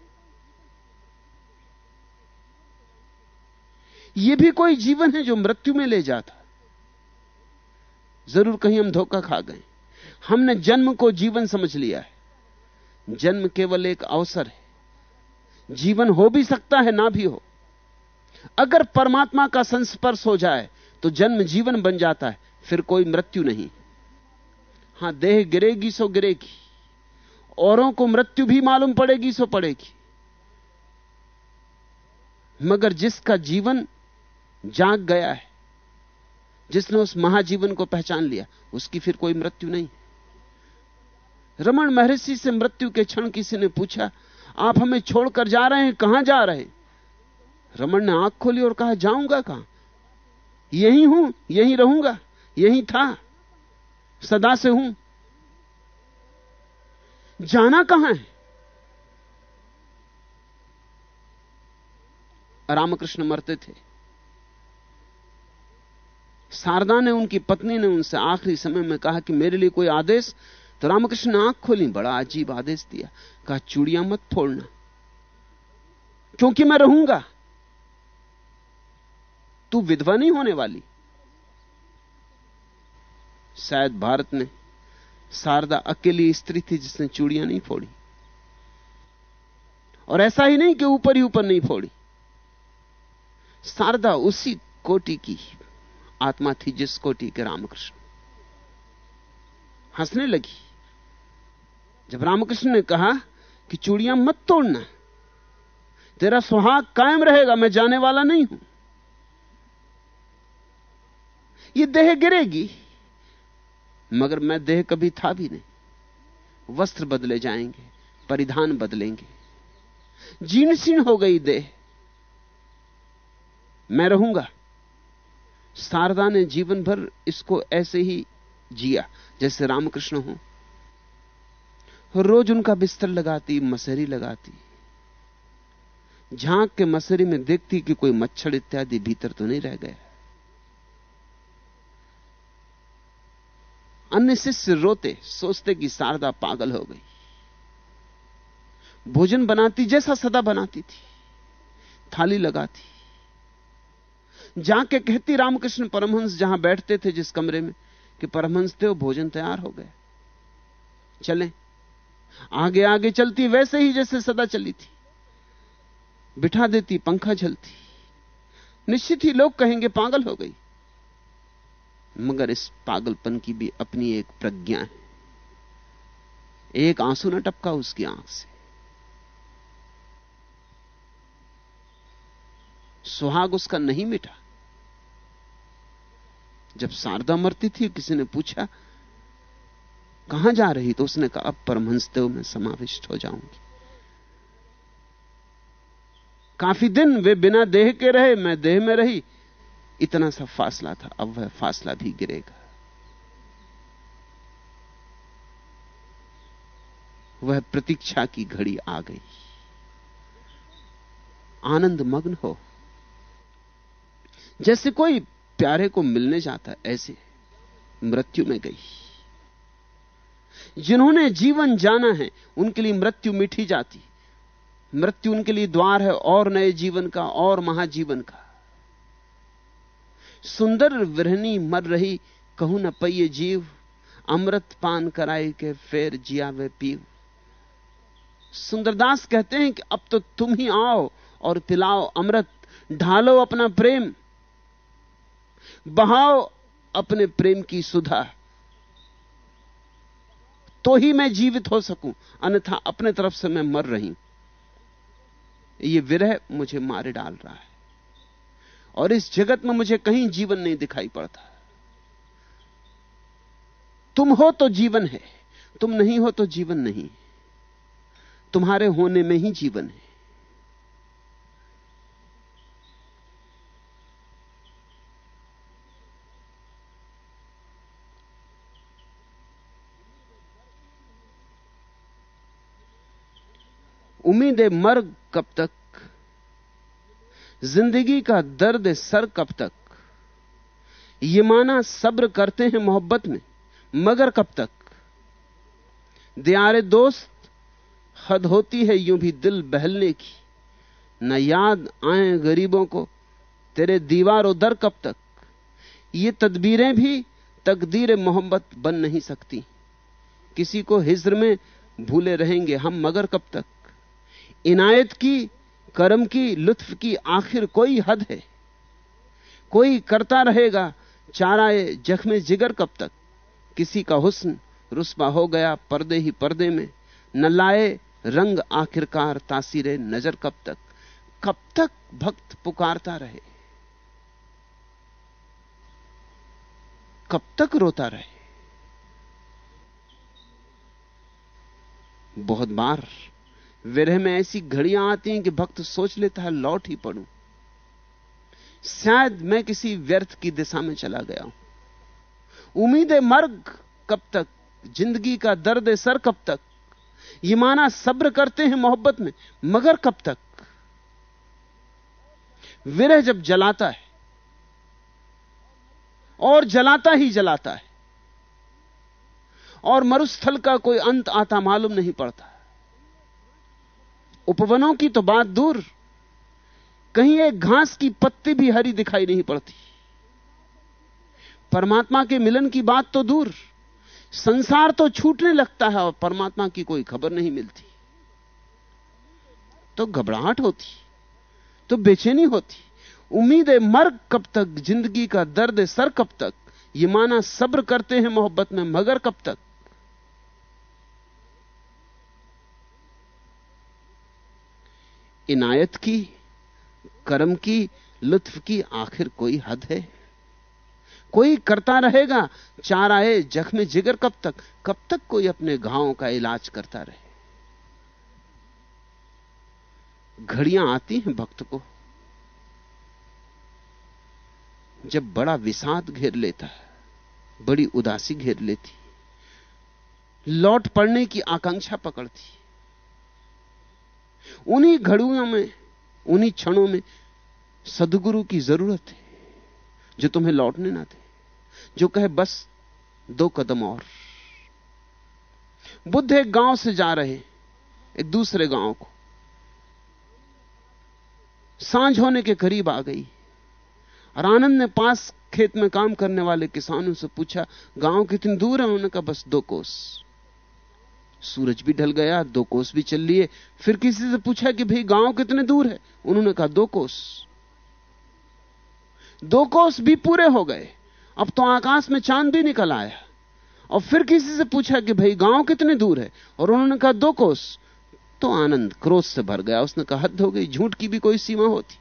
यह भी कोई जीवन है जो मृत्यु में ले जाता। ज़रूर कहीं हम धोखा खा गए। हमने जन्म को जीवन समझ लिया है। जन्म केवल एक अवसर है। जीवन हो भी सकता है, ना भी हो। अगर परमात्मा का संस्पर्श हो जाए तो जन्म जीवन बन जाता है, फिर कोई मृत्यु नहीं। हाँ, देह गिरेगी सो गिरेगी। औरों को मृत्यु भी मालूम पड़ेगी सो पड़ेगी। मगर जिसका जीवन जाग गया है। जिसने उस महाजीवन को पहचान लिया, उसकी फिर कोई मृत्यु नहीं। रमन महर्षि से मृत्यु के क्षण किसी ने पूछा, आप हमें छोड़कर जा रहे हैं, कहाँ जा रहे? रमन ने आँख खोली और कहा, जाऊँगा कहाँ? यही हूँ, यही रहूँगा, यही था, सदा से हूँ। जाना कहाँ है? रामकृष्ण मरते थे। शारदा ने उनकी पत्नी ने उनसे आखिरी समय में कहा कि मेरे लिए कोई आदेश? तो रामकृष्ण ने आँख खोली, बड़ा अजीब आदेश दिया। कहा, चूड़िया मत फोड़ना, क्योंकि मैं रहूँगा। तू विधवा नहीं होने वाली। शायद भारत में शारदा अकेली स्त्री थी जिसने चूड़ियाँ नहीं फोड़ी। और ऐसा ही नहीं कि ऊपर ही ऊपर नहीं फोड़ी। शारदा उसी कोटि की आत्मा थी जिस कोटि के रामकृष्ण। हंसने लगी। जब रामकृष्ण ने कहा कि चूड़ियाँ मत तोड़ना, तेरा सुहाग कायम रहेगा, मैं जाने वाला नहीं हूँ। ये देह गिरेगी, मगर मैं देह कभी था भी नहीं। वस्त्र बदले जाएँगे, परिधान बदलेंगे। जीर्ण शीर्ण हो गई देह। मैं रहूँगा। शारदा ने जीवन भर इसको ऐसे ही जिया, जैसे रामकृष्ण हो। रोज उनका बिस्तर लगाती, मसहरी लगाती। झाँक के मसहरी में देखती कि कोई मच्छर इत्यादि भीतर तो नहीं रह गया। अन्य शिष्य रोते, सोचते कि शारदा पागल हो गई। भोजन बनाती जैसा सदा बनाती थी। थाली लगाती। जाके कहती रामकृष्ण परमहंस जहाँ बैठते थे जिस कमरे में, कि परमहंस थे वो भोजन तैयार हो गया चलें। आगे आगे चलती वैसे ही जैसे सदा चली थी। बिठा देती, पंखा झलती। निश्चित ही लोग कहेंगे, पागल हो गई। मगर इस पागलपन की भी अपनी एक प्रज्ञा है। एक आँसू न टपका उसकी आँख से। सुहाग उसका नहीं मिटा। जब शारदा मरती थी, किसी ने पूछा, कहाँ जा रही? तो उसने कहा, अब परमहंसदेव में समाविष्ट हो जाऊँगी। काफ़ी दिन वे बिना देह के रहे, मैं देह में रही। इतना सा फासला था, अब वह फासला भी गिरेगा। वह प्रतीक्षा की घड़ी आ गई। आनंद मग्न हो। जैसे कोई प्यारे को मिलने जाता ऐसे मृत्यु में गई। जिन्होंने जीवन जाना है, उनके लिए मृत्यु मिठी जाती। मृत्यु उनके लिए द्वार है, और नए जीवन का, और महाजीवन का। सुंदर विरहनी मर रही, कहू न पइये जीव। अमृत पान कराए के फेर जिया वे पीव। सुंदरदास कहते हैं कि अब तो तुम ही आओ और पिलाओ अमृत, ढालो अपना प्रेम। बहाओ अपने प्रेम की सुधा। तो ही मैं जीवित हो सकूँ, अन्यथा अपने तरफ़ से मैं मर रही ये विरह मुझे मारे डाल रहा है। और इस जगत में मुझे कहीं जीवन नहीं दिखाई पड़ता। तुम हो तो जीवन है, तुम नहीं हो तो जीवन नहीं। तुम्हारे होने में ही जीवन है। उम्मीद मर कब तक? ज़िंदगी का दर्द सर कब तक? ये माना सब्र करते हैं मोहब्बत में, मगर कब तक? दियारे दोस्त, हद होती है यूँ भी दिल बहलने की। न याद आए गरीबों को, तेरे दीवारों दर कब तक? ये तदबीरें भी तकदीर मोहब्बत बन नहीं सकती। किसी को हिज्र में भूले रहेंगे हम, मगर कब तक? इनायत की, कर्म की, लुत्फ की आखिर कोई हद है? कोई करता रहेगा चाराए जख्मे जिगर कब तक? किसी का हुस्न रुस्बा हो गया पर्दे ही पर्दे में, न लाए रंग आखिरकार तासीरे नज़र कब तक? कब तक भक्त पुकारता रहे? कब तक रोता रहे? बहुत बार विरह में ऐसी घड़ियाँ आती हैं कि भक्त सोच लेता है, लौट ही पड़ू। शायद मैं किसी व्यर्थ की दिशा में चला गया हूँ। उम्मीद मर्ग कब तक, ज़िंदगी का दर्द सर कब तक? ये माना सब्र करते हैं मोहब्बत में, मगर कब तक? विरह जब जलाता है, और जलाता ही जलाता है, और मरुस्थल का कोई अंत आता मालूम नहीं पड़ता। उपवनों की तो बात दूर। कहीं एक घास की पत्ती भी हरी दिखाई नहीं पड़ती। परमात्मा के मिलन की बात तो दूर। संसार तो छूटने लगता है और परमात्मा की कोई खबर नहीं मिलती। तो घबराहट होती तो बेचैनी होती। उम्मीद है मर कब तक, ज़िंदगी का दर्द सर कब तक। ये माना सब्र करते हैं मोहब्बत में, मगर कब तक? इनायत की, कर्म की, लुत्फ की आखिर कोई हद है? कोई करता रहेगा चार आए जख्म जिगर कब तक कब तक कोई अपने घावों का इलाज करता रहे? घड़ियाँ आती हैं भक्त को। जब बड़ा विषाद घेर लेता है, बड़ी उदासी घेर लेती, लौट पड़ने की आकांक्षा पकड़ती। उन्हीं घड़ियों में, उन्हीं क्षणों में सदगुरु की ज़रूरत है, जो तुम्हें लौटने ना दे, जो कहे, बस दो कदम और। बुद्ध एक गाँव से जा रहे एक दूसरे गाँव को। साँझ होने के करीब आ गई। और आनंद ने पास खेत में काम करने वाले किसानों से पूछा, गाँव कितनी दूर है? उन्होंने कहा, बस दो कोस। सूरज भी ढल गया, दो कोस भी चल लिए। फिर किसी से पूछा कि भाई, गाँव कितने दूर है? उन्होंने कहा, दो कोस। दो कोस भी पूरे हो गए। अब तो आकाश में चाँद भी निकल आया। और फिर किसी से पूछा कि भाई, गाँव कितने दूर है? और उन्होंने कहा, दो कोस। तो आनंद क्रोध से भर गया। उसने कहा, हद हो गई, झूठ की भी कोई सीमा होती।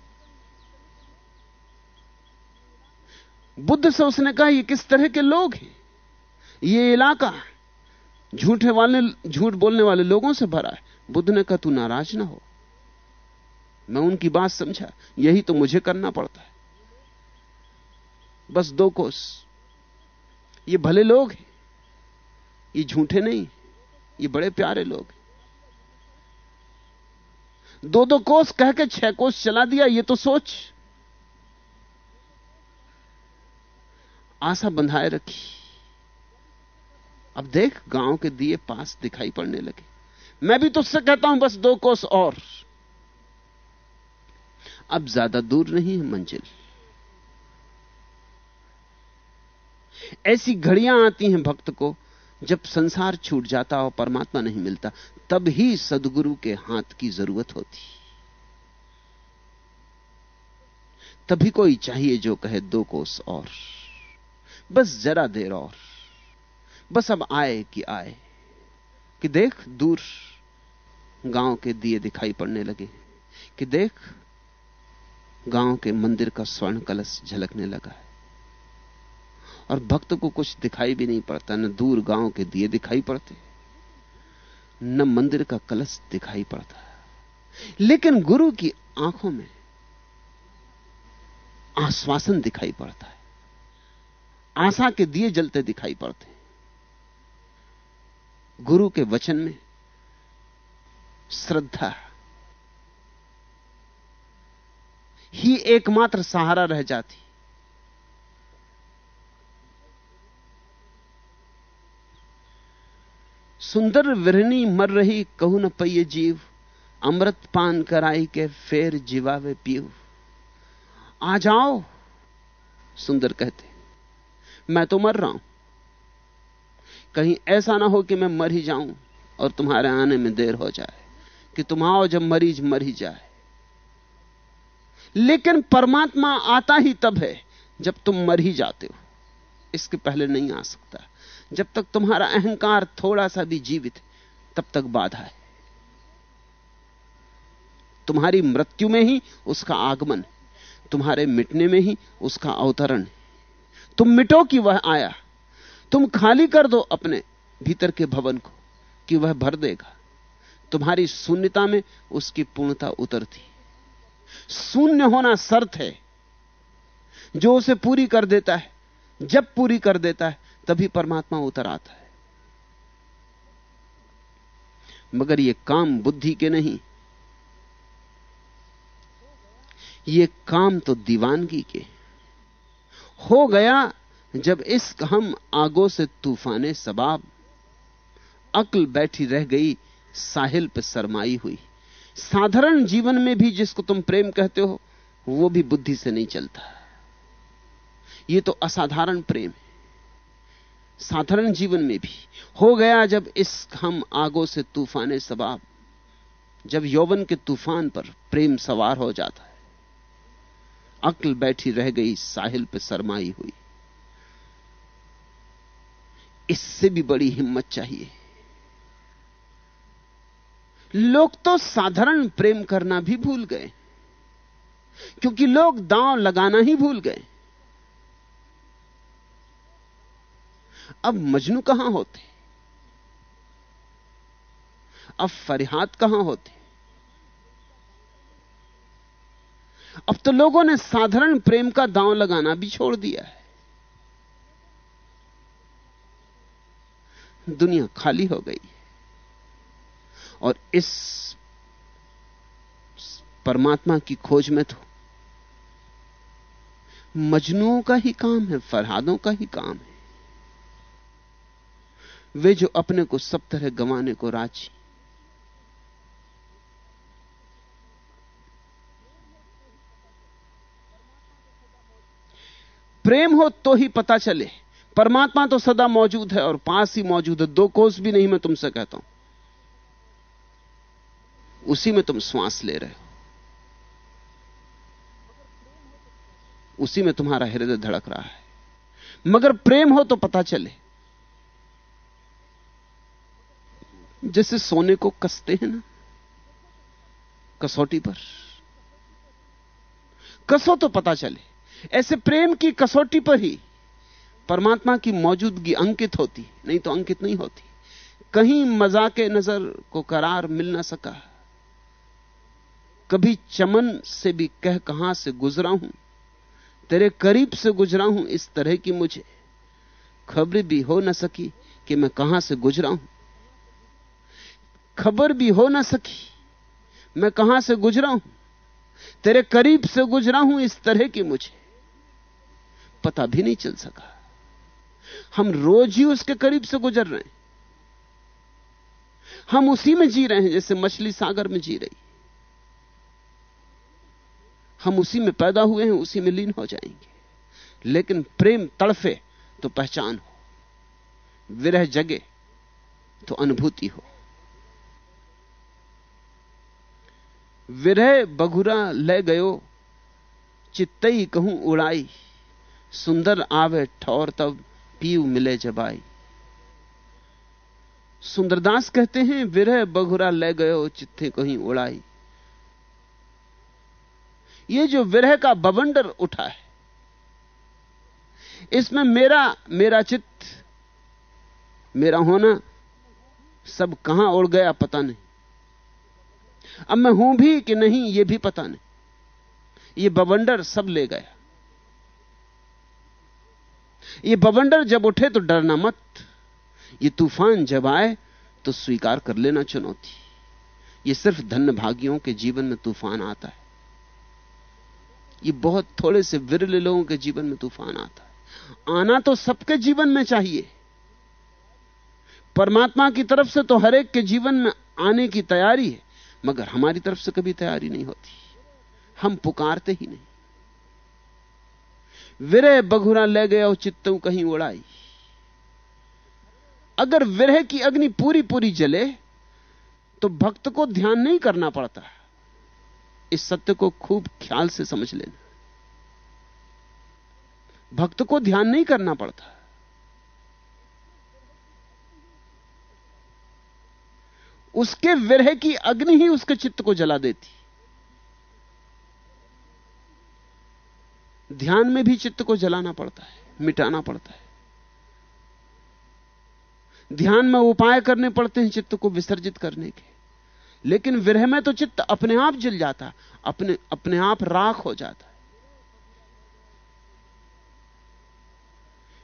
बुद्ध से उसने कहा, ये किस तरह के लोग हैं? ये इलाका झूठे वाले, झूठ बोलने वाले लोगों से भरा है। बुद्ध ने कहा, तू नाराज़ ना हो। मैं उनकी बात समझा, यही तो मुझे करना पड़ता है। बस दो कोस। ये भले लोग हैं, ये झूठे नहीं ये बड़े प्यारे लोग हैं। दो दो कोस कह के छह कोस चला दिया, ये तो सोच। आशा बंधाए रखी। अब देख, गाँव के दिए पास दिखाई पड़ने लगे। मैं भी तुझसे कहता हूँ, बस दो कोस और। अब ज़्यादा दूर नहीं है मंजिल। ऐसी घड़ियाँ आती हैं भक्त को, जब संसार छूट जाता और परमात्मा नहीं मिलता, तब ही सदगुरु के हाथ की ज़रूरत होती। तभी कोई चाहिए जो कहे दो कोस और। बस जरा देर और। बस अब आए कि आए। कि देख, दूर गाँव के दिए दिखाई पड़ने लगे। कि देख, गाँव के मंदिर का स्वर्ण कलश झलकने लगा है। और भक्त को कुछ दिखाई भी नहीं पड़ता, न दूर गाँव के दिए दिखाई पड़ते, न मंदिर का कलश दिखाई पड़ता लेकिन गुरु की आँखों में आश्वासन दिखाई पड़ता है। आशा के दिए जलते दिखाई पड़ते गुरु के वचन में श्रद्धा। ही एकमात्र सहारा रह जाती। सुंदर विरहनी मर रही कहू न पइये जीव, अमृत पान कराई के फेर जीवावे पीव आ जाओ, सुंदर कहते, मैं तो मर रहा हूँ। कहीं ऐसा ना हो कि मैं मर ही जाऊँ और तुम्हारे आने में देर हो जाए, कि तुम आओ जब मरीज़ मर ही जाए। लेकिन परमात्मा आता ही तब है जब तुम मर ही जाते हो। इसके पहले नहीं आ सकता। जब तक तुम्हारा अहंकार थोड़ा सा भी जीवित, तब तक बाधा है। तुम्हारी मृत्यु में ही उसका आगमन तुम्हारे मिटने में ही उसका अवतरण तुम मिटो कि वह आया। तुम खाली कर दो अपने भीतर के भवन को कि वह भर देगा। तुम्हारी शून्यता में उसकी पूर्णता उतरती। शून्य होना शर्त है। जो उसे पूरी कर देता है, जब पूरी कर देता है, तभी परमात्मा उतर आता है। मगर यह काम बुद्धि के नहीं। यह काम तो दीवानगी के। हो गया जब इस हम आगो से तूफाने सबाब, अक्ल बैठी रह गई, साहिल पे सरमाई हुई। साधारण जीवन में भी जिसको तुम प्रेम कहते हो, वो भी बुद्धि से नहीं चलता। ये तो असाधारण प्रेम है। साधारण जीवन में भी हो गया जब इस हम आगो से तूफाने सबाब, जब यौवन के तूफ़ान पर प्रेम सवार हो जाता है। अक्ल बैठी रह गई, साहिल पे सरमाई हुई। इससे भी बड़ी हिम्मत चाहिए। लोग तो साधारण प्रेम करना भी भूल गए, क्योंकि लोग दांव लगाना ही भूल गए। अब मजनू कहाँ होते? अब फरिहाद कहाँ होते? अब तो लोगों ने साधारण प्रेम का दांव लगाना भी छोड़ दिया है। दुनिया खाली हो गई। और इस परमात्मा की खोज में तो मजनुओं का ही काम है, फरहादों का ही काम है। वे जो अपने को सब तरह गंवाने को राज़ी। प्रेम हो तो ही पता चले। परमात्मा तो सदा मौजूद है और पास ही मौजूद है। दो कोस भी नहीं मैं तुमसे कहता हूँ। उसी में तुम श्वास ले रहे हो। उसी में तुम्हारा हृदय धड़क रहा है। मगर प्रेम हो तो पता चले। जैसे सोने को कसते हैं ना, कसौटी पर। कसो तो पता चले। ऐसे प्रेम की कसौटी पर ही परमात्मा की मौजूदगी अंकित होती, नहीं तो अंकित नहीं होती। कहीं मज़ाक नज़र को करार मिल ना सका। कभी चमन से भी कह कहाँ से गुजरा हूँ, तेरे करीब से गुजरा हूँ इस तरह की मुझे। खबर भी हो ना सकी कि मैं कहाँ से गुजरा हूँ। खबर भी हो ना सकी मैं कहाँ से गुजरा हूँ। तेरे करीब से गुजरा हूँ इस तरह की मुझे। पता भी नहीं चल सका। हम रोज ही उसके करीब से गुजर रहे हैं। हम उसी में जी रहे हैं जैसे मछली सागर में जी रही। हम उसी में पैदा हुए हैं, उसी में लीन हो जाएँगे। लेकिन प्रेम तड़फे तो पहचान हो। विरह जगे तो अनुभूति हो। विरह बघुरा ले गयो, चित्तई कहूँ उड़ाई। सुंदर आवे ठौर तब पीऊ मिले जबाई सुंदरदास कहते हैं, विरह बघुरा ले गयो चित्ते कहीं उड़ाई। ये जो विरह का बवंडर उठा है, इसमें मेरा मेरा चित्त, मेरा होना सब कहाँ उड़ गया पता नहीं। अब मैं हूँ भी कि नहीं यह भी पता नहीं। ये बवंडर सब ले गया। ये बवंडर जब उठे तो डरना मत। ये तूफ़ान जब आए तो स्वीकार कर लेना चुनौती। ये सिर्फ़ धन्य भागियों के जीवन में तूफ़ान आता है। ये बहुत थोड़े से विरले लोगों के जीवन में तूफ़ान आता है। आना तो सबके जीवन में चाहिए। परमात्मा की तरफ़ से तो हर एक के जीवन में आने की तैयारी है, मगर हमारी तरफ़ से कभी तैयारी नहीं होती। हम पुकारते ही नहीं। विरह बघुरा ले गया और चित्तों कहीं उड़ाई। अगर विरह की अग्नि पूरी पूरी जले तो भक्त को ध्यान नहीं करना पड़ता। इस सत्य को खूब ख्याल से समझ लेना। भक्त को ध्यान नहीं करना पड़ता। उसके विरह की अग्नि ही उसके चित्त को जला देती। ध्यान में भी चित्त को जलाना पड़ता है, मिटाना पड़ता है। ध्यान में उपाय करने पड़ते हैं चित्त को विसर्जित करने के। लेकिन विरह में तो चित्त अपने आप जल जाता, अपने अपने आप राख हो जाता है।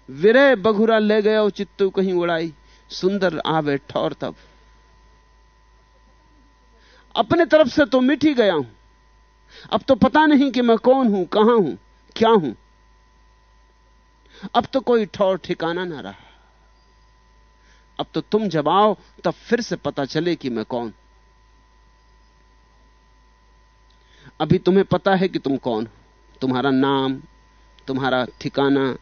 विरह बघुरा ले गया और चित्त कहीं उड़ाई, सुंदर आवे ठौर तब। अपने तरफ़ से तो मिट ही गया हूँ। अब तो पता नहीं कि मैं कौन हूँ, कहाँ हूँ। क्या हूँ? अब तो कोई ठौर ठिकाना ना रहा। अब तो तुम जब आओ, तब फिर से पता चले कि मैं कौन। अभी तुम्हें पता है कि तुम कौन तुम्हारा नाम, तुम्हारा ठिकाना,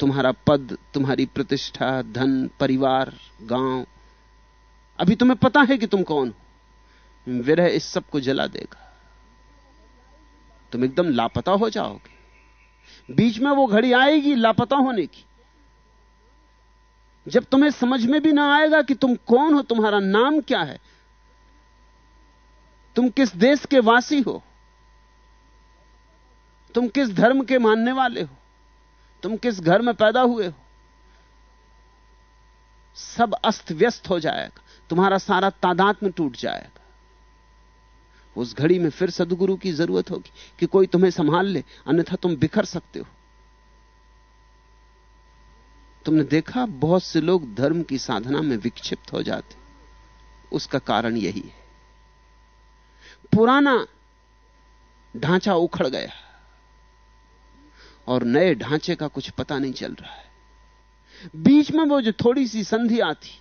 तुम्हारा पद, तुम्हारी प्रतिष्ठा, धन, परिवार, गाँव। अभी तुम्हें पता है कि तुम कौन विरह इस सबको जला देगा। तुम एकदम लापता हो जाओगे। बीच में वो घड़ी आएगी लापता होने की। जब तुम्हें समझ में भी ना आएगा कि तुम कौन हो, तुम्हारा नाम क्या है, तुम किस देश के वासी हो, तुम किस धर्म के मानने वाले हो, तुम किस घर में पैदा हुए हो, सब अस्त व्यस्त हो जाएगा, तुम्हारा सारा तादाद में टूट जाएगा। उस घड़ी में फिर सदगुरु की ज़रूरत होगी कि कोई तुम्हें संभाल ले, अन्यथा तुम बिखर सकते हो। तुमने देखा, बहुत से लोग धर्म की साधना में विक्षिप्त हो जाते। उसका कारण यही है। पुराना ढांचा उखड़ गया और नए ढांचे का कुछ पता नहीं चल रहा है। बीच में वो जो थोड़ी सी संधि आती,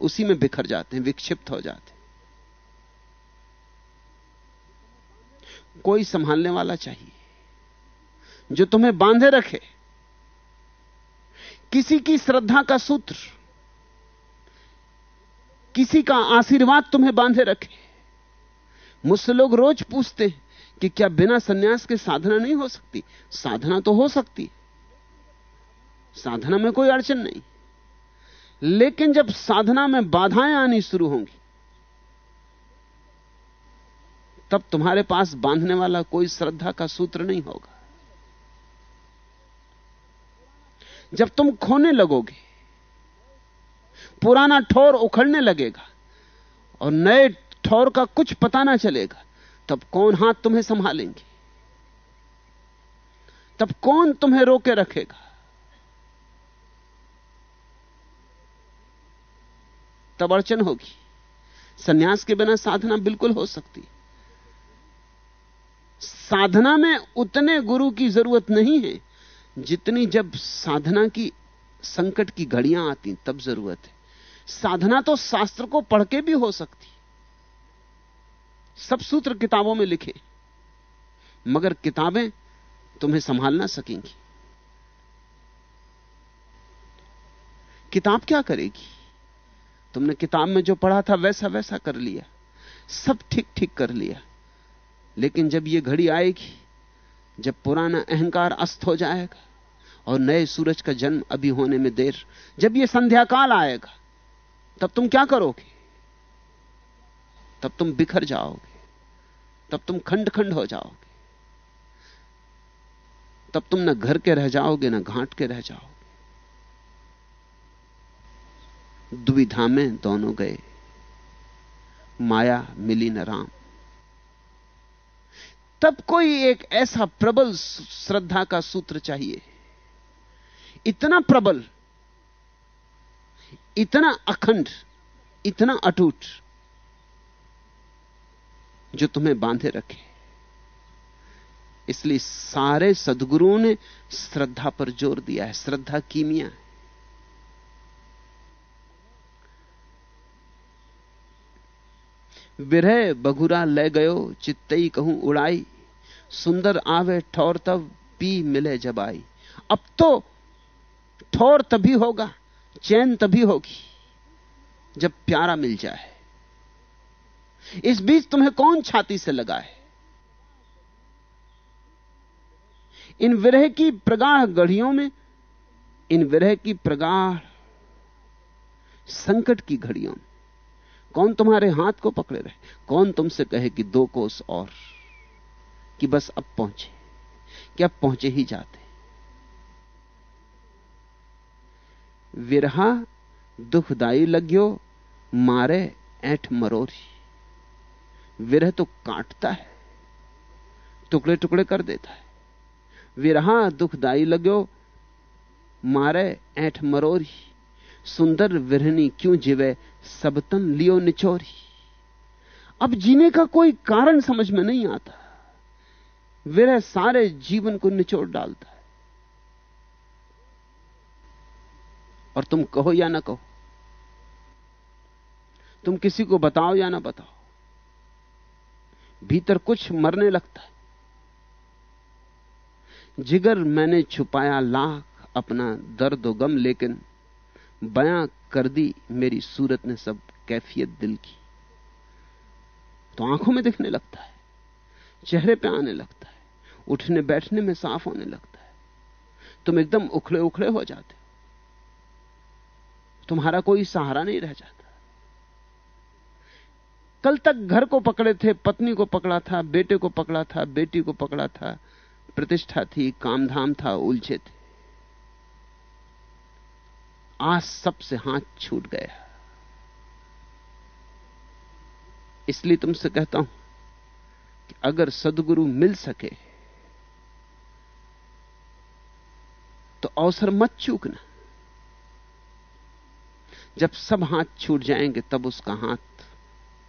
उसी में बिखर जाते हैं, विक्षिप्त हो जाते कोई संभालने वाला चाहिए। जो तुम्हें बांधे रखे। किसी की श्रद्धा का सूत्र। किसी का आशीर्वाद तुम्हें बांधे रखे। मुझसे लोग रोज पूछते हैं कि क्या बिना सन्यास के साधना नहीं हो सकती? साधना तो हो सकती। साधना में कोई अड़चन नहीं। लेकिन जब साधना में बाधाएँ आनी शुरू होंगी तब तुम्हारे पास बांधने वाला कोई श्रद्धा का सूत्र नहीं होगा। जब तुम खोने लगोगे, पुराना ठोर उखड़ने लगेगा और नए ठोर का कुछ पता ना चलेगा, तब कौन हाथ तुम्हें संभालेंगे? तब कौन तुम्हें रोके रखेगा? तब अड़चन होगी। सन्यास के बिना साधना बिल्कुल हो सकती। साधना में उतने गुरु की ज़रूरत नहीं है, जितनी जब साधना की, संकट की घड़ियाँ आती तब ज़रूरत है। साधना तो शास्त्र को पढ़ के भी हो सकती। सब सूत्र किताबों में लिखे, मगर किताबें तुम्हें संभाल ना सकेंगी। किताब क्या करेगी? तुमने किताब में जो पढ़ा था वैसा वैसा कर लिया। सब ठीक ठीक कर लिया। लेकिन जब यह घड़ी आएगी, जब पुराना अहंकार अस्त हो जाएगा और नए सूरज का जन्म अभी होने में देर, जब यह संध्या काल आएगा, तब तुम क्या करोगे? तब तुम बिखर जाओगे, तब तुम खंड खंड हो जाओगे, तब तुम न घर के रह जाओगे, न घाट के रह जाओगे। दुविधा में दोनों गए, माया मिली न राम। तब कोई एक ऐसा प्रबल श्रद्धा का सूत्र चाहिए। इतना प्रबल, इतना अखंड, इतना अटूट, जो तुम्हें बांधे रखे। इसलिए सारे सदगुरुओं ने श्रद्धा पर ज़ोर दिया है, श्रद्धा कीमिया है। विरह बघुरा ले गयो, चित्तई कहूँ उड़ाई। सुंदर आवे ठौर तब पी मिले जब आई अब तो ठौर तभी होगा, चैन तभी होगी, जब प्यारा मिल जाए। इस बीच तुम्हें कौन छाती से लगाए? इन विरह की प्रगाढ़ घड़ियों में, इन विरह की प्रगाढ़ संकट की घड़ियों में। कौन तुम्हारे हाथ को पकड़े रहे? कौन तुमसे कहे कि दो कोस और कि बस अब पहुँचे? क्या पहुँचे ही जाते? विरहा, दुखदाई लग्यो, मारे, ऐठ मरोरी। विरह तो काटता है, टुकड़े टुकड़े कर देता है। विरहा, दुखदाई लग्यो, मारे, ऐठ मरोरी। सुंदर विरहनी क्यों जीवे? सबतन लियो निचोरी। अब जीने का कोई कारण समझ में नहीं आता। विरह सारे जीवन को निचोड़ डालता है। और तुम कहो या ना कहो? तुम किसी को बताओ या ना बताओ? भीतर कुछ मरने लगता है। जिगर मैंने छुपाया लाख अपना दर्द गम, लेकिन बयां कर दी, मेरी सूरत ने सब कैफियत दिल की। तो आँखों में दिखने लगता है, चेहरे पे आने लगता है, उठने बैठने में साफ़ होने लगता है। तुम एकदम उखड़े उखड़े हो जाते हो। तुम्हारा कोई सहारा नहीं रह जाता। कल तक घर को पकड़े थे, पत्नी को पकड़ा था, बेटे को पकड़ा था, बेटी को पकड़ा था, प्रतिष्ठा थी, कामधाम था, उलझे थे। आज सबसे हाथ छूट गया इसलिए तुमसे कहता हूँ कि अगर सदगुरु मिल सके तो अवसर मत चूकना। जब सब हाथ छूट जाएँगे, तब उसका हाथ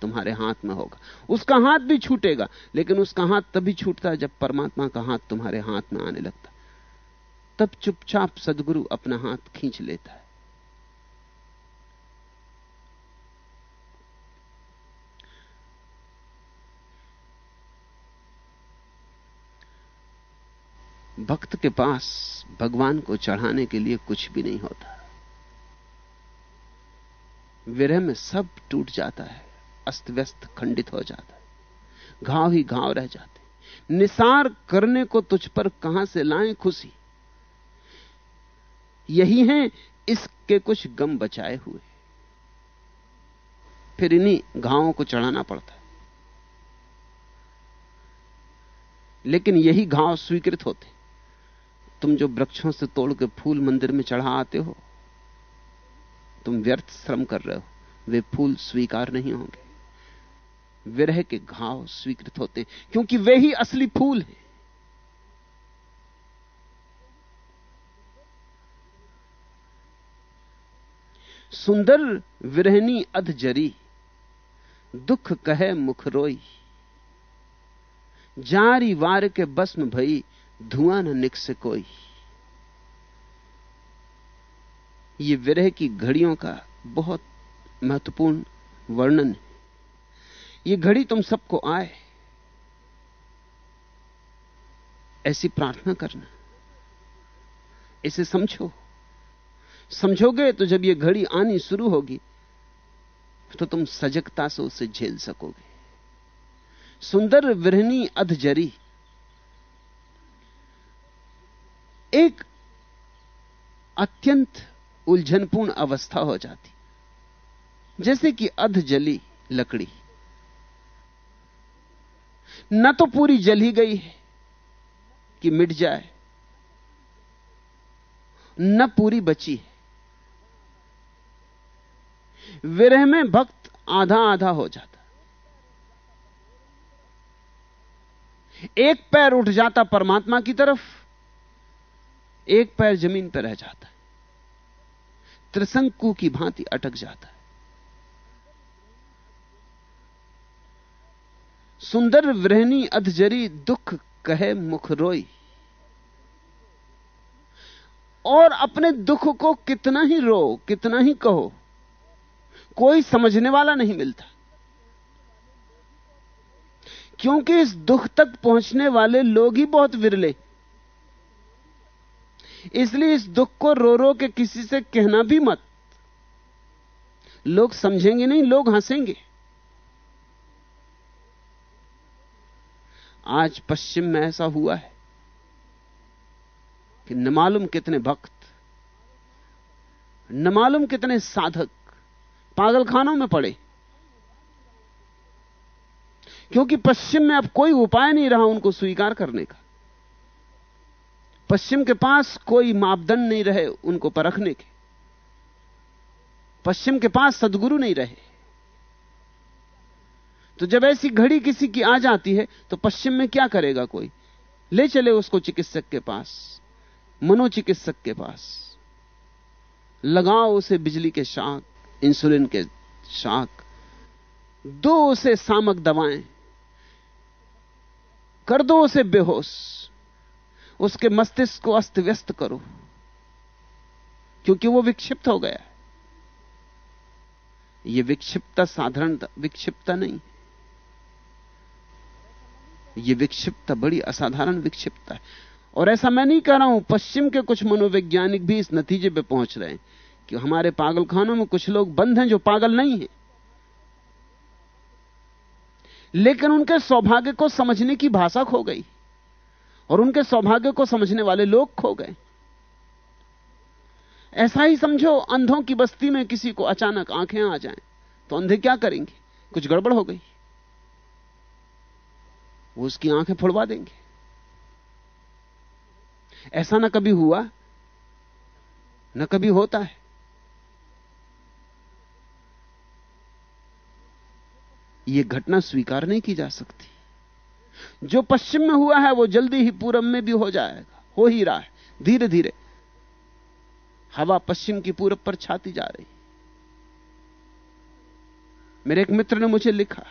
तुम्हारे हाथ में होगा। उसका हाथ भी छूटेगा, लेकिन उसका हाथ तभी छूटता है जब परमात्मा का हाथ तुम्हारे हाथ में आने लगता तब चुपचाप सदगुरु अपना हाथ खींच लेता है। भक्त के पास भगवान को चढ़ाने के लिए कुछ भी नहीं होता। विरह में सब टूट जाता है अस्त व्यस्त खंडित हो जाता है। घाव ही घाव रह जाते निसार करने को तुझ पर कहाँ से लाएँ खुशी? यही है इसके कुछ गम बचाए हुए। फिर इन्हीं घावों को चढ़ाना पड़ता है। लेकिन यही घाव स्वीकृत होते तुम जो वृक्षों से तोड़ के फूल मंदिर में चढ़ा आते हो, तुम व्यर्थ श्रम कर रहे हो, वे फूल स्वीकार नहीं होंगे। विरह के घाव स्वीकृत होते क्योंकि वे ही असली फूल हैं। सुंदर विरहनी अध जरी, दुख कहे मुखरोई जारी वार के बस्म भई धुआँ न निक से कोई। ये विरह की घड़ियों का बहुत महत्वपूर्ण वर्णन है। ये घड़ी तुम सबको आए। ऐसी प्रार्थना करना। इसे समझो। समझोगे तो जब ये घड़ी आनी शुरू होगी तो तुम सजगता से उसे झेल सकोगे। सुंदर विरहनी अधजरी। एक अत्यंत उलझनपूर्ण अवस्था हो जाती। जैसे कि अध जली लकड़ी। न तो पूरी जल ही गई है कि मिट जाए। न पूरी बची है। विरह में भक्त आधा आधा हो जाता। एक पैर उठ जाता परमात्मा की तरफ़ एक पैर ज़मीन पर रह जाता है। त्रिशंकु की भांति अटक जाता है। सुंदर वृहणी अधजरी दुख कहे मुख रोई। और अपने दुख को कितना ही रो, कितना ही कहो, कोई समझने वाला नहीं मिलता। क्योंकि इस दुख तक पहुँचने वाले लोग ही बहुत विरले। इसलिए इस दुख को रो रो के किसी से कहना भी मत। लोग समझेंगे नहीं, लोग हंसेंगे। आज पश्चिम में ऐसा हुआ है कि न मालूम कितने भक्त, न मालूम कितने साधक पागलखानों में पड़े। क्योंकि पश्चिम में अब कोई उपाय नहीं रहा उनको स्वीकार करने का। पश्चिम के पास कोई मापदंड नहीं रहे उनको परखने के। पश्चिम के पास सदगुरु नहीं रहे। तो जब ऐसी घड़ी किसी की आ जाती है तो पश्चिम में क्या करेगा कोई? ले चले उसको चिकित्सक के पास, मनोचिकित्सक के पास। लगाओ उसे बिजली के शाक, इंसुलिन के शाक। दो उसे सामक दवाएँ, कर दो उसे बेहोश। उसके मस्तिष्क को अस्त व्यस्त करो। क्योंकि वो विक्षिप्त हो गया। ये विक्षिप्तता साधारण विक्षिप्तता नहीं। ये विक्षिप्तता बड़ी असाधारण विक्षिप्तता है। और ऐसा मैं नहीं कह रहा हूँ, पश्चिम के कुछ मनोवैज्ञानिक भी इस नतीजे पे पहुँच रहे हैं कि हमारे पागलखानों में कुछ लोग बंद हैं जो पागल नहीं हैं। लेकिन उनके सौभाग्य को समझने की भाषा खो गई। और उनके सौभाग्य को समझने वाले लोग खो गए। ऐसा ही समझो, अंधों की बस्ती में किसी को अचानक आँखें आ जाएँ तो अंधे क्या करेंगे? कुछ गड़बड़ हो गई। वो उसकी आँखें फुड़वा देंगे। ऐसा ना कभी हुआ, न कभी होता है। यह घटना स्वीकार नहीं की जा सकती। जो पश्चिम में हुआ है, वो जल्दी ही पूरब में भी हो जाएगा। हो ही रहा है। धीरे धीरे हवा पश्चिम की पूरब पर छाती जा रही मेरे एक मित्र ने मुझे लिखा।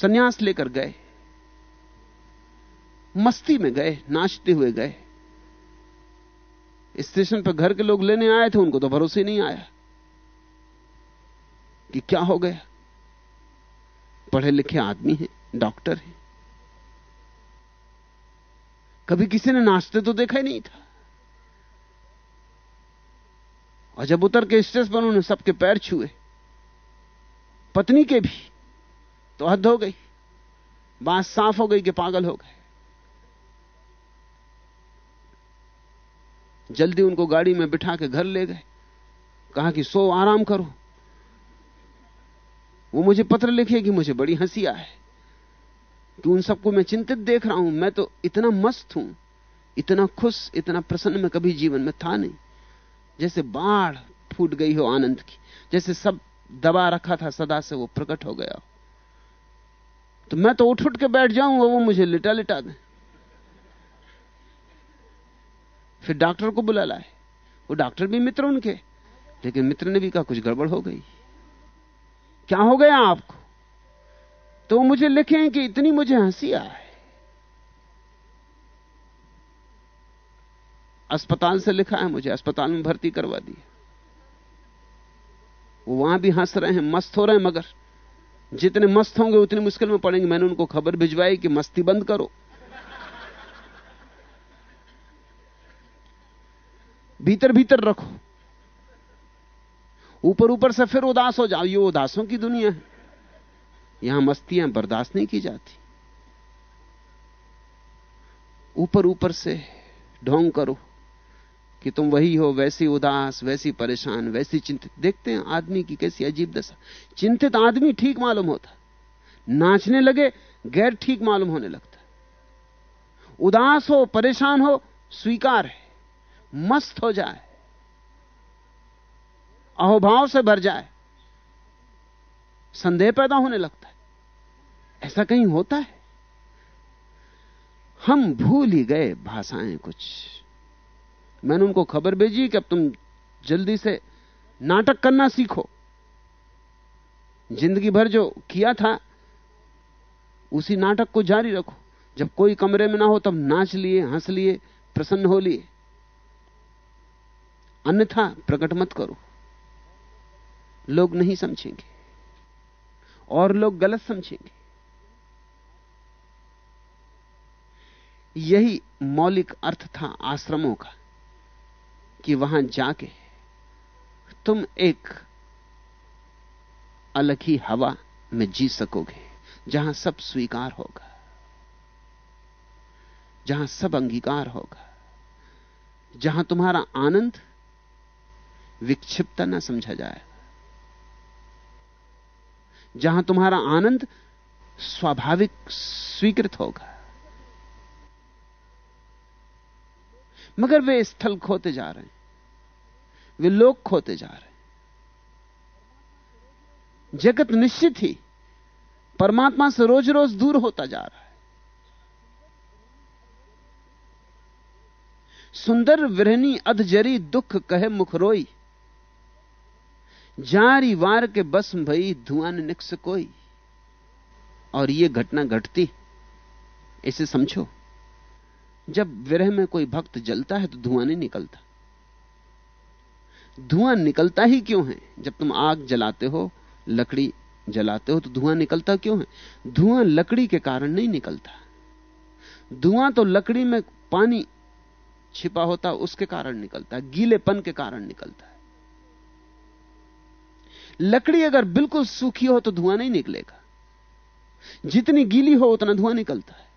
सन्यास लेकर गए। मस्ती में गए, नाचते हुए गए। स्टेशन पर घर के लोग लेने आए थे, उनको तो भरोसे नहीं आया कि क्या हो गया। पढ़े लिखे आदमी हैं। डॉक्टर हैं। कभी किसी ने नाचते तो देखा ही नहीं था। और जब उतर के स्टेज पर उन्होंने सबके पैर छुए, पत्नी के भी तो हद हो गई। बात साफ़ हो गई कि पागल हो गए। जल्दी उनको गाड़ी में बिठा के घर ले गए। कहा कि सो, आराम करो। वो मुझे पत्र लिखे कि मुझे बड़ी हँसी आए। कि उन सबको मैं चिंतित देख रहा हूँ। मैं तो इतना मस्त हूँ, इतना खुश, इतना प्रसन्न में कभी जीवन में था नहीं। जैसे बाढ़ फूट गई हो आनंद की, जैसे सब दबा रखा था, सदा से वो प्रकट हो गया तो मैं तो उठ उठ के बैठ जाऊँगा वो मुझे लिटा लिटा दे। फिर डॉक्टर को बुला लाए। वो डॉक्टर भी मित्र उनके, लेकिन मित्र ने भी कहा, कुछ गड़बड़ हो गई। क्या हो गया आपको? तो वो मुझे लिखे कि इतनी मुझे हँसी आए। अस्पताल से लिखा है मुझे, अस्पताल में भर्ती करवा दी। वो वहाँ भी हंस रहे हैं, मस्त हो रहे हैं, मगर जितने मस्त होंगे उतनी मुश्किल में पड़ेंगे। मैंने उनको खबर भिजवाई कि मस्ती बंद करो। भीतर भीतर रखो। ऊपर ऊपर से फिर उदास हो जाओ। ये उदासों की दुनिया है। यहाँ मस्तियाँ बर्दाश्त नहीं की जाती। ऊपर ऊपर से ढोंग करो कि तुम वही हो, वैसी उदास, वैसी परेशान, वैसी चिंतित। देखते हैं आदमी की कैसी अजीब दशा। चिंतित आदमी ठीक मालूम होता। नाचने लगे, गैर ठीक मालूम होने लगता। उदास हो, परेशान हो, स्वीकार है। मस्त हो जाए। अहोभाव से भर जाए। संदेह पैदा होने लगता है। ऐसा कहीं होता है? हम भूल ही गए भाषाएँ कुछ। मैंने उनको खबर भेजी कि अब तुम जल्दी से नाटक करना सीखो। ज़िंदगी भर जो किया था, उसी नाटक को जारी रखो। जब कोई कमरे में ना हो, तब नाच लिए, हंस लिए, प्रसन्न हो लिए। अन्यथा प्रकट मत करो। लोग नहीं समझेंगे। और लोग गलत समझेंगे। यही मौलिक अर्थ था आश्रमों का, कि वहाँ जाके तुम एक अलग ही हवा में जी सकोगे, जहाँ सब स्वीकार होगा, जहाँ सब अंगीकार होगा, जहाँ तुम्हारा आनंद विक्षिप्तता न समझा जाएगा जहाँ तुम्हारा आनंद स्वाभाविक स्वीकृत होगा। मगर वे स्थल खोते जा रहे हैं। वे लोग खोते जा रहे हैं। जगत निश्चित ही परमात्मा से रोज रोज दूर होता जा रहा है। सुंदर विरहनी अधजरी, दुख कहे मुखरोई जारी वार के बस भई धुआँ निक्स कोई। और यह घटना घटती, इसे समझो। जब विरह में कोई भक्त जलता है तो धुआँ नहीं निकलता। धुआँ निकलता ही क्यों है? जब तुम आग जलाते हो, लकड़ी जलाते हो तो धुआँ निकलता क्यों है? धुआँ लकड़ी के कारण नहीं निकलता। धुआँ तो लकड़ी में पानी छिपा होता, उसके कारण निकलता है। गीलेपन के कारण निकलता है। लकड़ी अगर बिल्कुल सूखी हो तो धुआँ नहीं निकलेगा। जितनी गीली हो, उतना धुआँ निकलता है।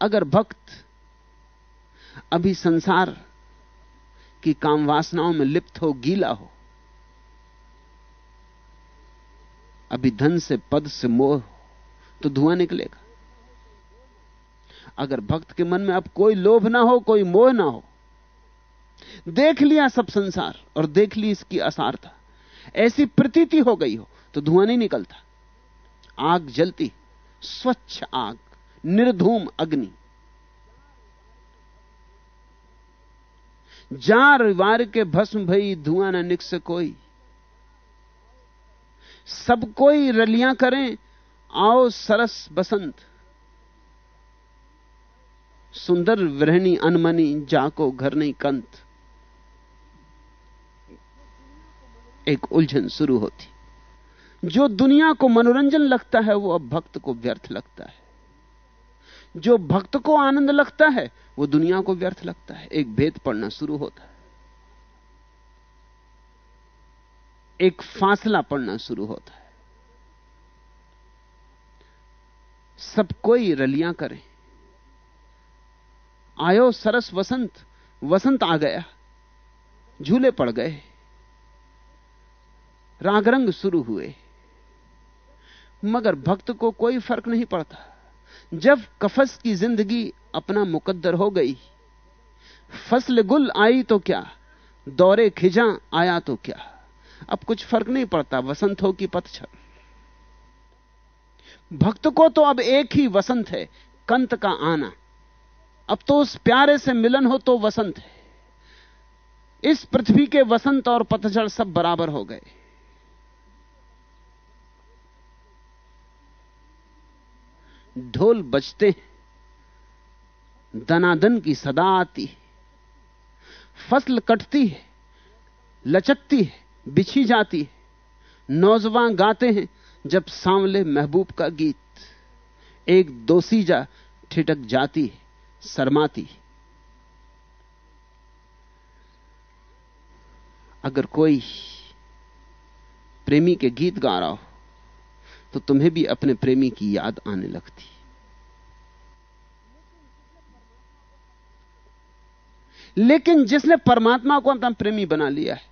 अगर भक्त अभी संसार की काम वासनाओं में लिप्त हो, गीला हो, अभी धन से, पद से मोह तो धुआँ निकलेगा। अगर भक्त के मन में अब कोई लोभ ना हो, कोई मोह ना हो, देख लिया सब संसार और देख ली इसकी असारता, ऐसी प्रतीति हो गई हो तो धुआँ नहीं निकलता। आग जलती, स्वच्छ आग। निर्धूम अग्नि। जार वार के भस्म भई धुआँ न निकस कोई। सब कोई रलियाँ करें, आओ सरस बसंत। सुंदर विरहणी अनमनी, जाको घर नहीं कंत। एक उलझन शुरू होती। जो दुनिया को मनोरंजन लगता है, वो अब भक्त को व्यर्थ लगता है। जो भक्त को आनंद लगता है, वो दुनिया को व्यर्थ लगता है। एक भेद पड़ना शुरू होता है। एक फासला पड़ना शुरू होता है। सब कोई रलियाँ करें। आयो सरस वसंत वसंत आ गया। झूले पड़ गए। रागरंग शुरू हुए। मगर भक्त को कोई फ़र्क नहीं पड़ता। जब कफस की ज़िंदगी अपना मुकद्दर हो गई, फ़सल गुल आई तो क्या, दौरे खिजा आया तो क्या? अब कुछ फ़र्क नहीं पड़ता, वसंत हो कि पतझड़। भक्त को तो अब एक ही वसंत है, कंत का आना। अब तो उस प्यारे से मिलन हो तो वसंत है। इस पृथ्वी के वसंत और पतझड़ सब बराबर हो गए। ढोल बजते हैं। दनादन की सदा आती है। फ़सल कटती है, लचकती है, बिछी जाती है। नौजवान गाते हैं जब सांवले महबूब का गीत। एक दोसीजा ठिठक जाती है, शर्माती अगर कोई प्रेमी के गीत गा रहा हो तो तुम्हें भी अपने प्रेमी की याद आने लगती। लेकिन जिसने परमात्मा को अपना प्रेमी बना लिया है,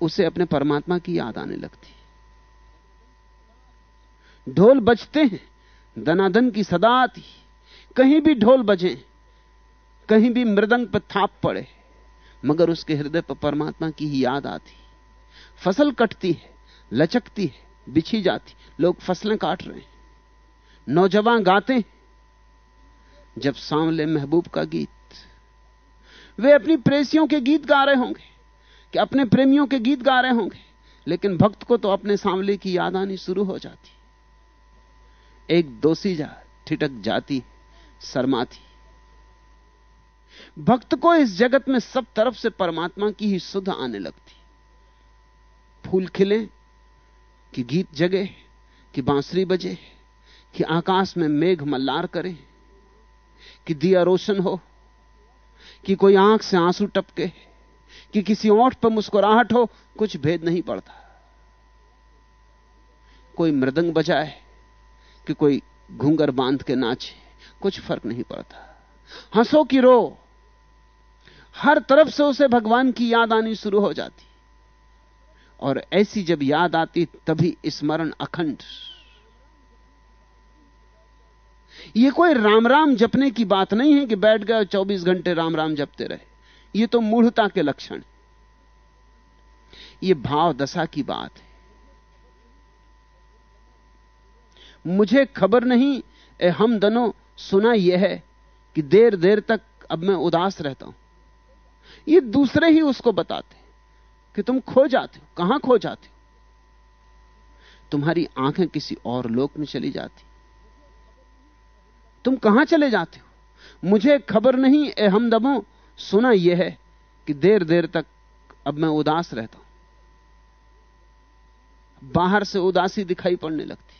उसे अपने परमात्मा की याद आने लगती। ढोल बजते हैं, दनादन की सदा आती। कहीं भी ढोल बजे, कहीं भी मृदंग पर थाप पड़े, मगर उसके हृदय पर परमात्मा की ही याद आती। फ़सल कटती है, लचकती है, बिछी जाती लोग फ़सलें काट रहे हैं। नौजवान गाते हैं, जब सांवले महबूब का गीत। वे अपनी प्रेसियों के गीत गा रहे होंगे, कि अपने प्रेमियों के गीत गा रहे होंगे, लेकिन भक्त को तो अपने सांवले की याद आनी शुरू हो जाती एक दोषी जा ठिटक जाती शर्माती भक्त को इस जगत में सब तरफ़ से परमात्मा की ही सुध आने लगती फूल खिले, कि गीत जगे, कि बांसुरी बजे, कि आकाश में मेघ मल्लार करे, कि दिया रोशन हो, कि कोई आँख से आँसू टपके, कि किसी ओठ पर मुस्कुराहट हो, कुछ भेद नहीं पड़ता। कोई मृदंग बजाए, कि कोई घूंगर बाँध के नाचे, कुछ फ़र्क नहीं पड़ता। हंसो कि रो, हर तरफ़ से उसे भगवान की याद आनी शुरू हो जाती। और ऐसी जब याद आती, तभी स्मरण अखंड। यह कोई राम राम जपने की बात नहीं है कि बैठ गए चौबीस घंटे राम राम जपते रहे। ये तो मूढ़ता के लक्षण यह भाव दशा की बात है। मुझे खबर नहीं, ए हम दोनों, सुना यह है कि देर देर तक अब मैं उदास रहता हूँ। ये दूसरे ही उसको बताते कि तुम खो जाते हो। कहाँ खो जाते हो? तुम्हारी आँखें किसी और लोक में चली जाती। तुम कहाँ चले जाते हो? मुझे खबर नहीं, ए हमदमो। सुना यह है कि देर देर तक अब मैं उदास रहता हूँ। बाहर से उदासी दिखाई पड़ने लगती।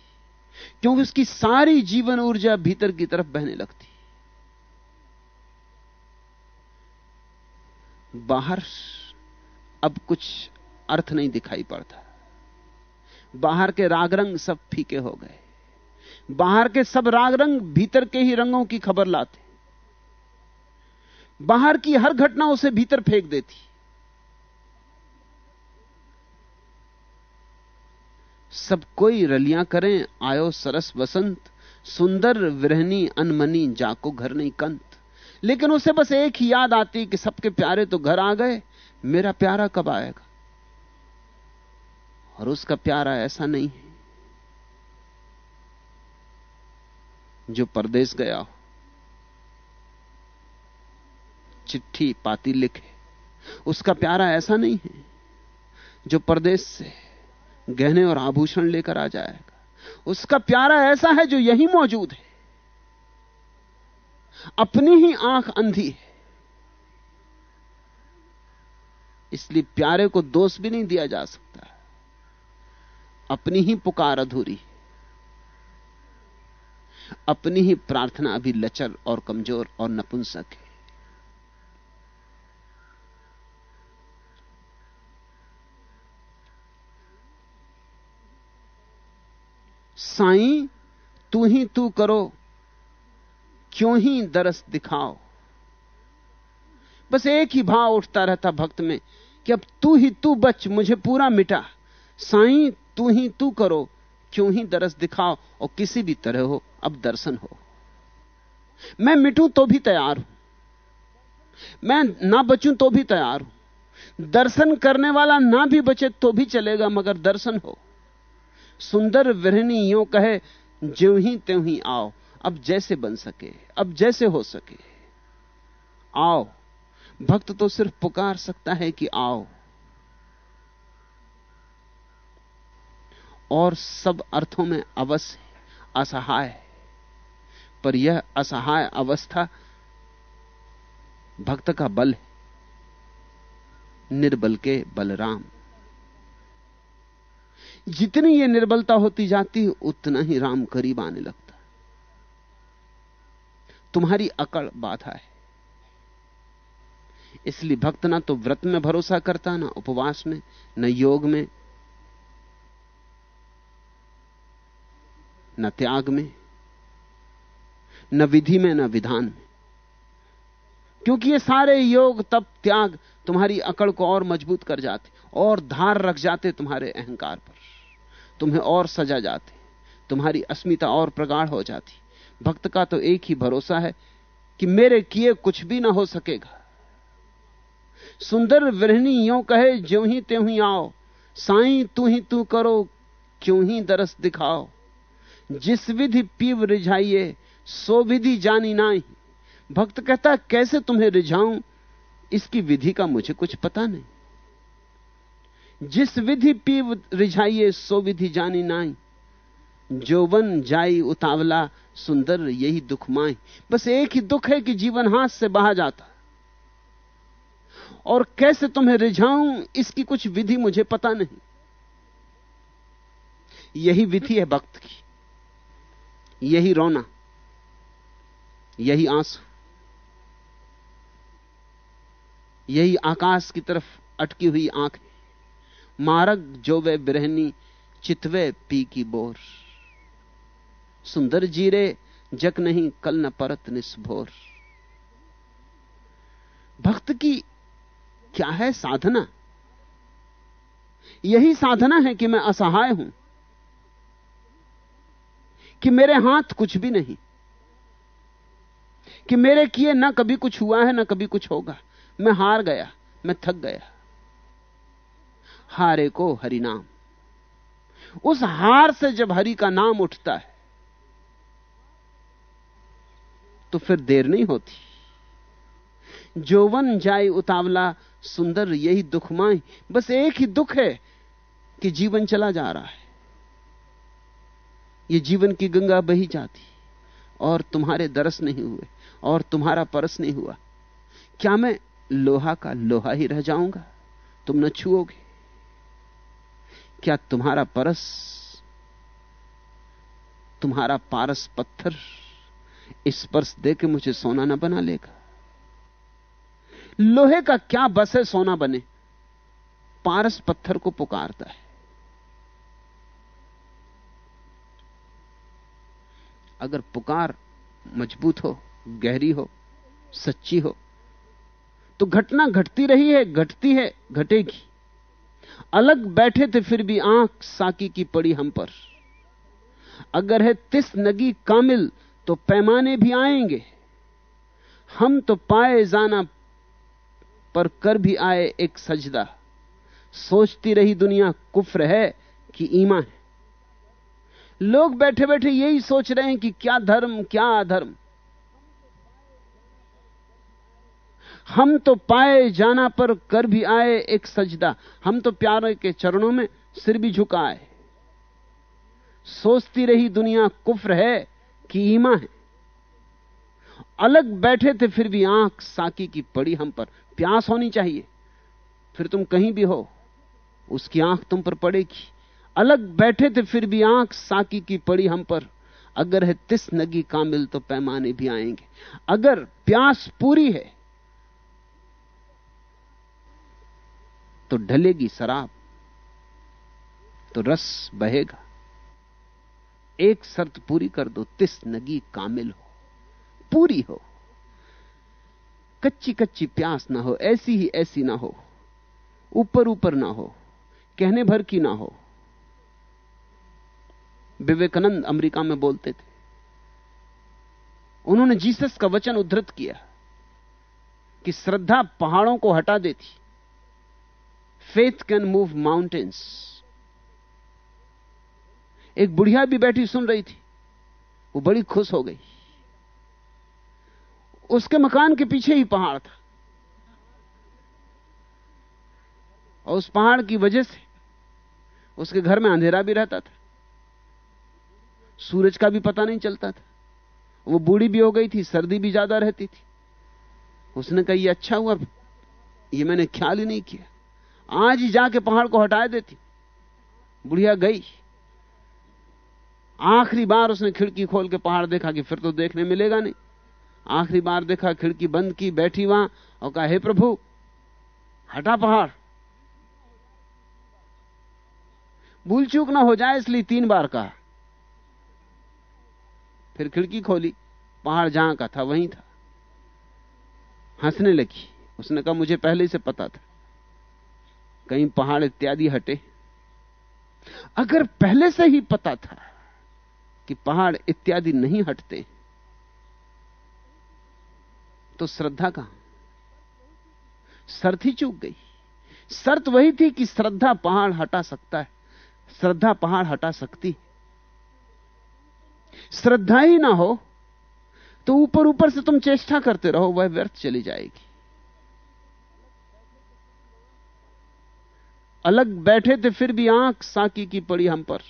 क्योंकि उसकी सारी जीवन ऊर्जा भीतर की तरफ़ बहने लगती। बाहर अब कुछ अर्थ नहीं दिखाई पड़ता। बाहर के राग रंग सब फीके हो गए। बाहर के सब राग रंग भीतर के ही रंगों की खबर लाते। बाहर की हर घटना उसे भीतर फेंक देती। सब कोई रलियाँ करें, आयो सरस वसंत, सुंदर विरहनी अनमनी, जाको घर नहीं कंत। लेकिन उसे बस एक ही याद आती कि सबके प्यारे तो घर आ गए मेरा प्यारा कब आएगा? और उसका प्यारा ऐसा नहीं है जो परदेश गया हो। चिट्ठी पाती लिखे उसका प्यारा ऐसा नहीं है जो परदेश से गहने और आभूषण लेकर आ जाएगा। उसका प्यारा ऐसा है जो यही मौजूद है। अपनी ही आँख अंधी है। इसलिए प्यारे को दोष भी नहीं दिया जा सकता अपनी ही पुकार अधूरी अपनी ही प्रार्थना अभी लचर और कमज़ोर और नपुंसक है। साईं, तू ही तू करो, क्यों ही दरस दिखाओ। बस एक ही भाव उठता रहता भक्त में कि अब तू ही तू बच, मुझे पूरा मिटा। साईं, तू ही तू करो, क्यों ही दरस दिखाओ और किसी भी तरह हो, अब दर्शन हो। मैं मिटूं तो भी तैयार हूँ। मैं ना बचूं तो भी तैयार हूँ। दर्शन करने वाला ना भी बचे तो भी चलेगा, मगर दर्शन हो। सुंदर विरहनी यूँ कहे, ज्यों ही त्यों ही आओ, अब जैसे बन सके, अब जैसे हो सके। आओ भक्त तो सिर्फ़ पुकार सकता है कि आओ। और सब अर्थों में अवश्य असहाय पर यह असहाय अवस्था भक्त का बल है। निर्बल के बलराम। जितनी ये निर्बलता होती जाती है उतना ही राम करीब आने लगता। तुम्हारी अकड़ बाधा है। इसलिए भक्त ना तो व्रत में भरोसा करता, ना उपवास में, न योग में, न त्याग में, न विधि में, न विधान में। क्योंकि ये सारे योग, तप, त्याग तुम्हारी अकड़ को और मज़बूत कर जाते, और धार रख जाते तुम्हारे अहंकार पर। तुम्हें और सजा जाते, तुम्हारी अस्मिता और प्रगाढ़ हो जाती। भक्त का तो एक ही भरोसा है कि मेरे किए कुछ भी ना हो सकेगा। सुंदर विरहनी यो कहे, ज्यो ही त्यों ही आओ। साई, तू ही तू करो, क्यों ही दरस दिखाओ। जिस विधि पीव रिझाइए, सो विधि जानी नाई। भक्त कहता, कैसे तुम्हें रिझाऊं? इसकी विधि का मुझे कुछ पता नहीं। जिस विधि पीव रिझाइए, सो विधि जानी नाई। जोवन जाई उतावला, सुंदर यही दुख माई। बस एक ही दुख है कि जीवन हाथ से बहा जाता। और कैसे तुम्हें रिझाऊं, इसकी कुछ विधि मुझे पता नहीं। यही विधि है भक्त की। यही रोना, यही आँसू, यही आकाश की तरफ़ अटकी हुई आँख मारक जो वे बिरहनी, चितवे पी की बोर। सुंदर जीरे, जग नहीं कल न परत निस्भोर भक्त की क्या है साधना? यही साधना है कि मैं असहाय हूँ, कि मेरे हाथ कुछ भी नहीं, कि मेरे किए ना कभी कुछ हुआ है, ना कभी कुछ होगा। मैं हार गया, मैं थक गया। हारे को हरि नाम उस हार से जब हरि का नाम उठता है तो फिर देर नहीं होती। जोवन जाए उतावला सुंदर, यही दुख माए। बस एक ही दुख है कि जीवन चला जा रहा है। ये जीवन की गंगा बही जाती, और तुम्हारे दरस नहीं हुए, और तुम्हारा परस नहीं हुआ। क्या मैं लोहा का लोहा ही रह जाऊँगा? तुम न छुओगे। क्या तुम्हारा परस, तुम्हारा पारस पत्थर स्पर्श दे मुझे सोना ना बना लेगा? लोहे का क्या बस है, सोना बने। पारस पत्थर को पुकारता है। अगर पुकार मज़बूत हो, गहरी हो, सच्ची हो तो घटना घटती रही है, घटती है, घटेगी। अलग बैठे थे फिर भी आँख साकी की पड़ी हम पर। अगर है तिस नगी कामिल तो पैमाने भी आएँगे। हम तो पाए जाना पर कर भी आए एक सजदा। सोचती रही दुनिया कुफ्र है कि ईमा है। लोग बैठे बैठे यही सोच रहे हैं कि क्या धर्म, क्या अधर्म। हम तो पाए जाना पर कर भी आए एक सजदा। हम तो प्यारे के चरणों में सिर भी झुकाए सोचती रही दुनिया कुफ्र है कि ईमा है। अलग बैठे थे, फिर भी आँख साकी की पड़ी हम पर। प्यास होनी चाहिए। फिर तुम कहीं भी हो, उसकी आँख तुम पर पड़ेगी। अलग बैठे थे, फिर भी आँख साकी की पड़ी हम पर। अगर है तिस नगी कामिल तो पैमाने भी आएँगे। अगर प्यास पूरी है तो ढलेगी शराब तो रस बहेगा। एक शर्त पूरी कर दो, तिस नगी कामिल हो। पूरी हो। कच्ची कच्ची प्यास ना हो, ऐसी ही ऐसी ना हो। ऊपर ऊपर ना हो, कहने भर की ना हो। विवेकानंद अमेरिका में बोलते थे, उन्होंने जीसस का वचन उद्धृत किया कि श्रद्धा पहाड़ों को हटा देती। फेथ कैन मूव माउंटेन्स एक बुढ़िया भी बैठी सुन रही थी, वो बड़ी खुश हो गई। उसके मकान के पीछे ही पहाड़ था। और उस पहाड़ की वजह से उसके घर में अंधेरा भी रहता था। सूरज का भी पता नहीं चलता था। वो बूढ़ी भी हो गई थी, सर्दी भी ज़्यादा रहती थी। उसने कहा, ये अच्छा हुआ, ये मैंने ख्याल ही नहीं किया। आज ही जाके पहाड़ को हटा देती। बुढ़िया गई। आखिरी बार उसने खिड़की खोल के पहाड़ देखा कि फिर तो देखने मिलेगा नहीं। आखिरी बार देखा खिड़की बंद की, बैठी वहाँ और कहा, हे प्रभु, हटा पहाड़। भूल चूक ना हो जाए इसलिए तीन बार कहा। फिर खिड़की खोली, पहाड़ जहाँ का था वहीं था। हंसने लगी। उसने कहा, मुझे पहले से पता था। कहीं पहाड़ इत्यादि हटे। अगर पहले से ही पता था कि पहाड़ इत्यादि नहीं हटते तो श्रद्धा कहाँ शर्त ही चूक गई। शर्त वही थी कि श्रद्धा पहाड़ हटा सकता है। श्रद्धा पहाड़ हटा सकती श्रद्धा ही ना हो तो ऊपर ऊपर से तुम चेष्टा करते रहो, वह व्यर्थ चली जाएगी। अलग बैठे थे, फिर भी आँख साकी की पड़ी हम पर।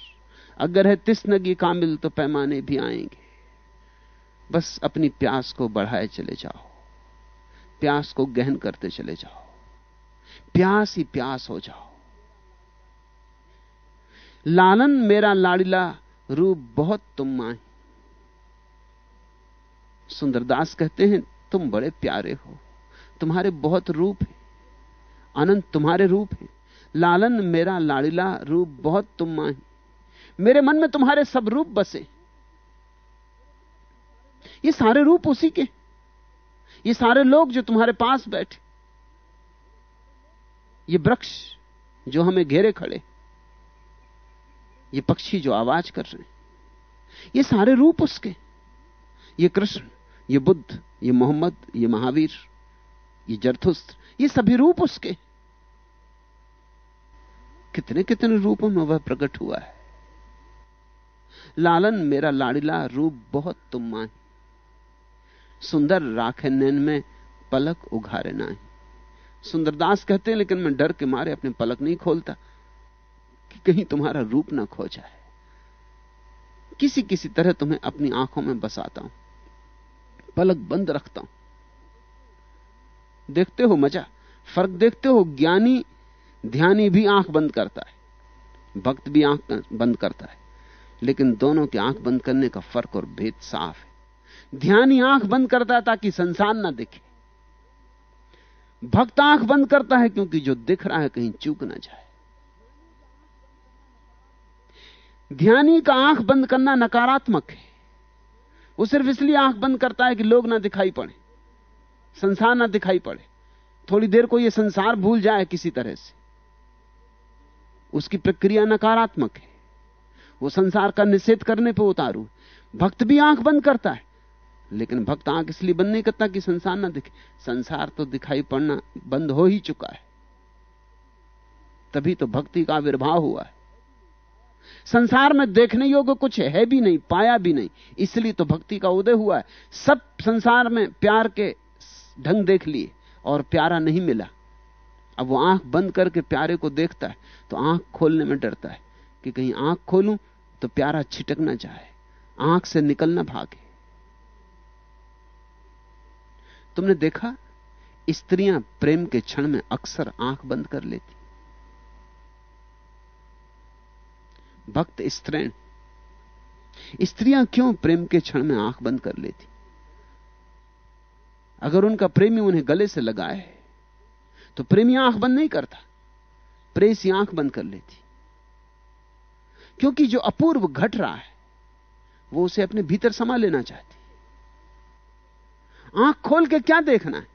अगर है तिस्नगी कामिल तो पैमाने भी आएँगे। बस अपनी प्यास को बढ़ाए चले जाओ। प्यास को गहन करते चले जाओ। प्यास ही प्यास हो जाओ। लालन मेरा लाड़िला रूप बहुत तुम माए सुंदरदास कहते हैं, तुम बड़े प्यारे हो। तुम्हारे बहुत रूप है। अनंत तुम्हारे रूप है। लालन मेरा लाड़िला रूप बहुत तुम माही मेरे मन में तुम्हारे सब रूप बसे। ये सारे रूप उसी के ये सारे लोग जो तुम्हारे पास बैठे, ये वृक्ष जो हमें घेरे खड़े, ये पक्षी जो आवाज़ कर रहे हैं, ये सारे रूप उसके, ये कृष्ण, ये बुद्ध, ये मोहम्मद, ये महावीर, ये जरथुस्त्र ये सभी रूप उसके। कितने कितने रूपों में वह प्रकट हुआ है? लालन मेरा लाड़िला रूप बहुत तुम माही सुंदर राखे नैन में पलक उघारे नाही। सुंदरदास कहते हैं, लेकिन मैं डर के मारे अपने पलक नहीं खोलता कि कहीं तुम्हारा रूप ना खो जाए किसी किसी तरह तुम्हें अपनी आँखों में बसाता हूँ, पलक बंद रखता हूँ। देखते हो मज़ा, फ़र्क देखते हो, ज्ञानी, ध्यानी भी आँख बंद करता है, भक्त भी आँख बंद करता है, लेकिन दोनों की आँख बंद करने का फ़र्क और भेद साफ़ है। ध्यानी आँख बंद करता है ताकि संसार ना दिखे। भक्त आँख बंद करता है क्योंकि जो दिख रहा है कहीं चूक ना जाए। ध्यानी का आँख बंद करना नकारात्मक है। वो सिर्फ़ इसलिए आँख बंद करता है कि लोग ना दिखाई पड़े, संसार ना दिखाई पड़े। थोड़ी देर को यह संसार भूल जाए किसी तरह से। उसकी प्रक्रिया नकारात्मक है। वो संसार का निषेध करने पर उतारू। भक्त भी आँख बंद करता है। लेकिन भक्त आँख इसलिए बंद नहीं करता कि संसार ना दिखे। संसार तो दिखाई पड़ना बंद हो ही चुका है। तभी तो भक्ति का आविर्भाव हुआ है। संसार में देखने योग्य कुछ है भी नहीं, पाया भी नहीं। इसलिए तो भक्ति का उदय हुआ है। सब संसार में प्यार के ढंग देख लिए और प्यारा नहीं मिला। अब वो आँख बंद करके प्यारे को देखता है तो आँख खोलने में डरता है कि कहीं आँख खोलूं तो प्यारा छिटक ना जाए। आँख से निकलना भागे। तुमने देखा? स्त्रियाँ प्रेम के क्षण में अक्सर आँख बंद कर लेती। भक्त स्त्रीण, स्त्रियाँ क्यों प्रेम के क्षण में आँख बंद कर लेती? अगर उनका प्रेमी उन्हें गले से लगाए तो प्रेमी आँख बंद नहीं करता। प्रेसी आँख बंद कर लेती। क्योंकि जो अपूर्व घट रहा है, वो उसे अपने भीतर समा लेना चाहती। आँख खोल के क्या देखना है?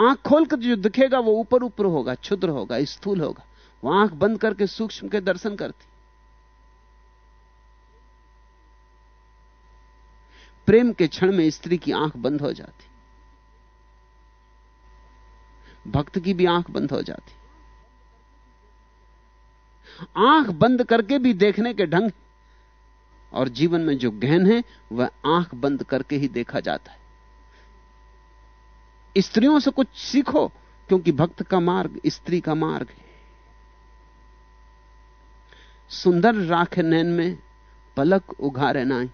आँख खोल कर जो दिखेगा वो ऊपर ऊपर होगा, क्षुद्र होगा, स्थूल होगा। वो आँख बंद करके सूक्ष्म के दर्शन करती। प्रेम के क्षण में स्त्री की आँख बंद हो जाती। भक्त की भी आँख बंद हो जाती। आँख बंद करके भी देखने के ढंग और जीवन में जो गहन है, वह आँख बंद करके ही देखा जाता है। स्त्रियों से कुछ सीखो, क्योंकि भक्त का मार्ग स्त्री का मार्ग है। सुंदर राख नैन में पलक उघारे नाई।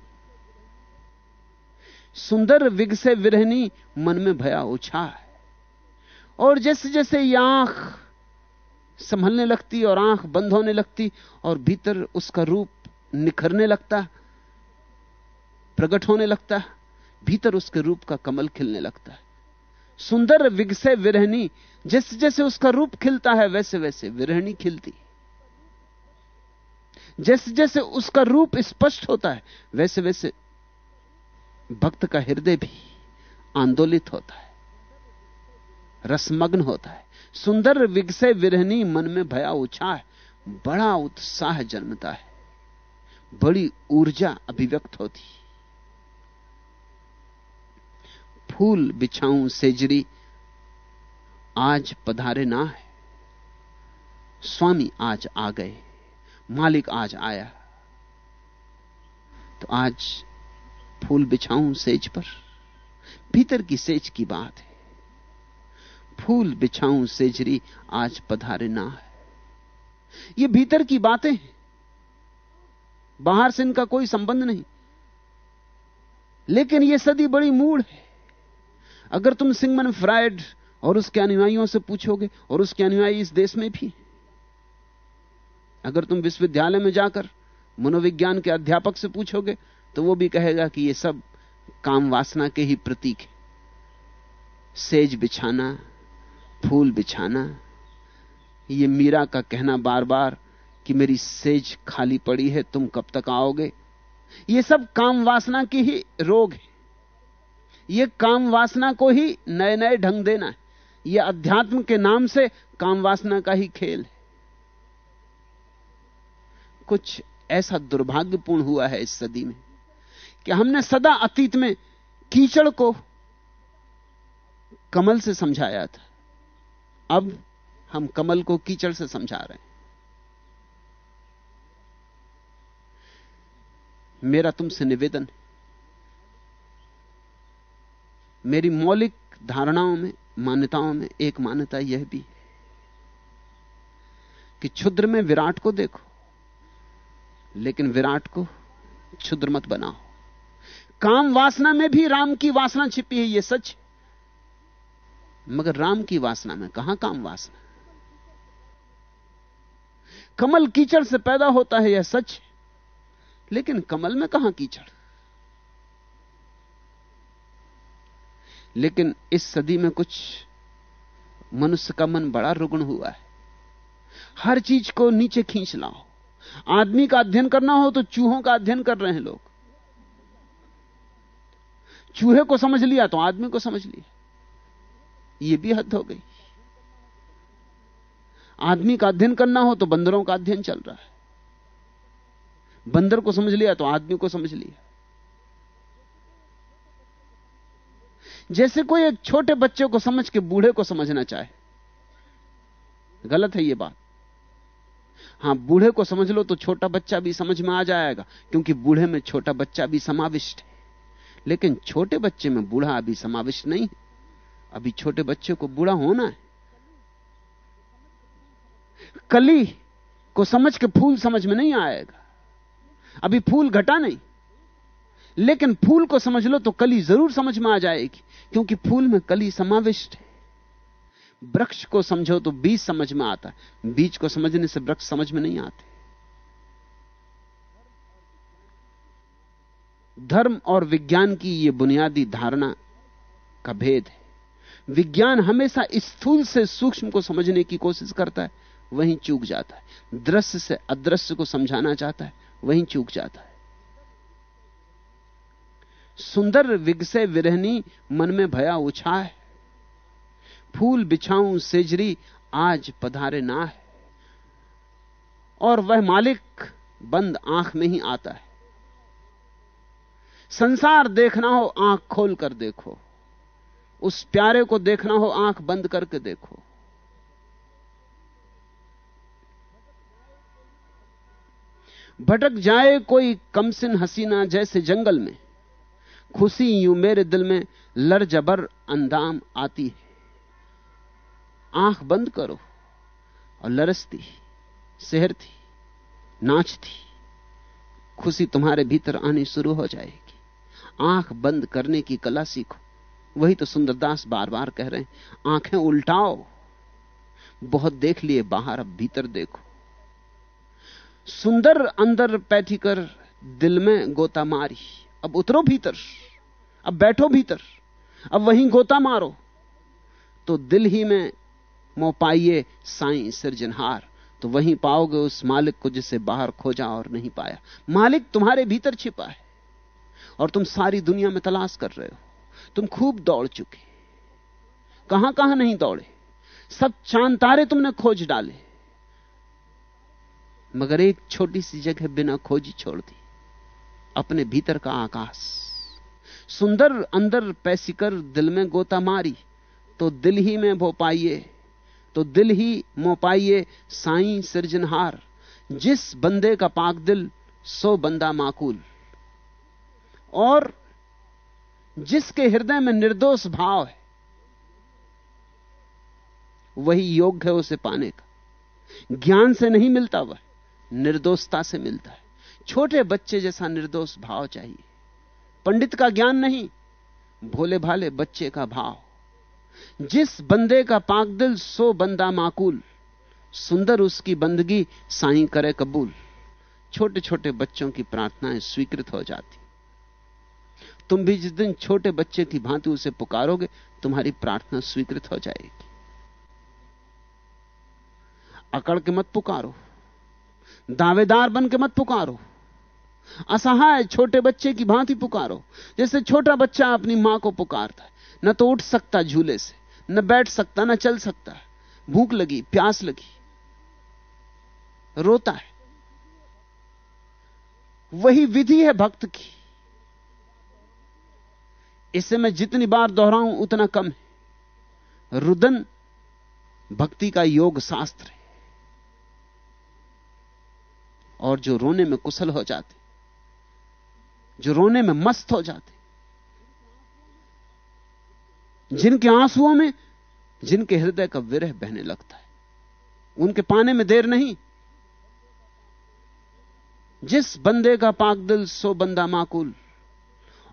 सुंदर विग से विरहनी मन में भया उछा है। और जैसे जैसे ये आँख संभलने लगती और आँख बंद होने लगती और भीतर उसका रूप निखरने लगता, प्रकट होने लगता, भीतर उसके रूप का कमल खिलने लगता है। सुंदर विगसे विरहनी जैसे जैसे उसका रूप खिलता है वैसे वैसे विरहनी खिलती जैसे जैसे उसका रूप स्पष्ट होता है वैसे वैसे भक्त का हृदय भी आंदोलित होता है, रसमग्न होता है। सुंदर विगसे विरहनी मन में भया उछा है बड़ा उत्साह जन्मता है। बड़ी ऊर्जा अभिव्यक्त होती। फूल बिछाऊं सेजरी आज पधारे ना है। स्वामी आज आ गए, मालिक आज आया। तो आज फूल बिछाऊं सेज पर, भीतर की सेज की बात है। फूल बिछाऊं सेजरी आज पधारे ना है। ये भीतर की बातें हैं। बाहर से इनका कोई संबंध नहीं। लेकिन यह सदी बड़ी मूड है। अगर तुम सिंगमन फ्रायड और उसके अनुयायियों से पूछोगे, और उसके अनुयायी इस देश में भी अगर तुम विश्वविद्यालय में जाकर मनोविज्ञान के अध्यापक से पूछोगे तो वो भी कहेगा कि ये सब काम वासना के ही प्रतीक है। सेज बिछाना, फूल बिछाना, ये मीरा का कहना बार बार कि मेरी सेज खाली पड़ी है, तुम कब तक आओगे? ये सब काम वासना की ही रोग है। ये काम वासना को ही नए नए ढंग देना है। ये अध्यात्म के नाम से काम वासना का ही खेल है। कुछ ऐसा दुर्भाग्यपूर्ण हुआ है इस सदी में कि हमने सदा अतीत में कीचड़ को कमल से समझाया था। अब हम कमल को कीचड़ से समझा रहे हैं। मेरा तुमसे निवेदन है। मेरी मौलिक धारणाओं में, मान्यताओं में एक मान्यता यह भी है कि क्षुद्र में विराट को देखो, लेकिन विराट को क्षुद्र मत बनाओ। काम वासना में भी राम की वासना छिपी है यह सच मगर राम की वासना में कहाँ काम वासना? कमल कीचड़ से पैदा होता है, यह सच लेकिन कमल में कहाँ कीचड़? लेकिन इस सदी में कुछ मनुष्य का मन बड़ा रुग्ण हुआ है। हर चीज़ को नीचे खींच लाओ। आदमी का अध्ययन करना हो तो चूहों का अध्ययन कर रहे हैं लोग। चूहे को समझ लिया तो आदमी को समझ लिया। यह भी हद हो गई। आदमी का अध्ययन करना हो तो बंदरों का अध्ययन चल रहा है। बंदर को समझ लिया तो आदमी को समझ लिया। जैसे कोई एक छोटे बच्चे को समझ के बूढ़े को समझना चाहे। गलत है यह बात। हाँ, बूढ़े को समझ लो तो छोटा बच्चा भी समझ में आ जाएगा, क्योंकि बूढ़े में छोटा बच्चा भी समाविष्ट है। लेकिन छोटे बच्चे में बूढ़ा अभी समाविष्ट नहीं है। अभी छोटे बच्चे को बूढ़ा होना है। कली को समझ के फूल समझ में नहीं आएगा। अभी फूल घटा नहीं। लेकिन फूल को समझ लो तो कली ज़रूर समझ में आ जाएगी, क्योंकि फूल में कली समाविष्ट है। वृक्ष को समझो तो बीज समझ में आता है। बीज को समझने से वृक्ष समझ में नहीं आते। धर्म और विज्ञान की यह बुनियादी धारणा का भेद है। विज्ञान हमेशा स्थूल से सूक्ष्म को समझने की कोशिश करता है, वहीं चूक जाता है। दृश्य से अदृश्य को समझाना चाहता है वहीं चूक जाता है। सुंदर विगसे विरहनी मन में भया उछा है। फूल बिछाऊं सेजरी आज पधारे ना है। और वह मालिक बंद आँख में ही आता है। संसार देखना हो, आँख खोल कर देखो। उस प्यारे को देखना हो, आँख बंद करके देखो। भटक जाए कोई कमसिन हसीना जैसे जंगल में। खुशी यूँ मेरे दिल में लर जबर अंदाम आती है। आँख बंद करो और लरसती, सेहरती, नाचती। खुशी तुम्हारे भीतर आनी शुरू हो जाएगी। आँख बंद करने की कला सीखो। वही तो सुंदरदास बार बार कह रहे हैं, आँखें उल्टाओ। बहुत देख लिए, बाहर अब भीतर देखो। सुंदर अंदर पैठी कर दिल में गोता मारी। अब उतरो भीतर, अब बैठो भीतर, अब वहीं गोता मारो। तो दिल ही में मोपाइए साई सिरजनहार तो वहीं पाओगे उस मालिक को जिसे बाहर खोजा और नहीं पाया। मालिक तुम्हारे भीतर छिपा है और तुम सारी दुनिया में तलाश कर रहे हो। तुम खूब दौड़ चुके। कहाँ कहाँ नहीं दौड़े? सब चाँद तारे तुमने खोज डाले। मगर एक छोटी सी जगह बिना खोजी छोड़ दी। अपने भीतर का आकाश। सुंदर अंदर पैसिकर दिल में गोता मारी तो दिल ही में भो पाइए तो दिल ही मो पाइए साई सृजनहार। जिस बंदे का पाक दिल, सो बंदा माकूल। और जिसके हृदय में निर्दोष भाव है, वही योग्य है उसे पाने का। ज्ञान से नहीं मिलता वह। निर्दोषता से मिलता है। छोटे बच्चे जैसा निर्दोष भाव चाहिए। पंडित का ज्ञान नहीं भोले भाले बच्चे का भाव। जिस बंदे का पाक दिल, सो बंदा माकूल। सुंदर उसकी बंदगी, साई करे कबूल। छोटे छोटे बच्चों की प्रार्थनाएँ स्वीकृत हो जाती। तुम भी जिस दिन छोटे बच्चे की भांति उसे पुकारोगे, तुम्हारी प्रार्थना स्वीकृत हो जाएगी। अकड़ के मत पुकारो। दावेदार बन के मत पुकारो। असहाय छोटे बच्चे की भांति पुकारो। जैसे छोटा बच्चा अपनी माँ को पुकारता है। न तो उठ सकता झूले से, न बैठ सकता, न चल सकता भूख लगी, प्यास लगी। रोता है। वही विधि है भक्त की। इसे मैं जितनी बार दोहराऊं, उतना कम है। रुदन भक्ति का योग शास्त्र है। और जो रोने में कुशल हो जाते, जो रोने में मस्त हो जाते, जिनके आंसुओं में, जिनके हृदय का विरह बहने लगता है, उनके पाने में देर नहीं। जिस बंदे का पाक दिल, सो बंदा माकूल।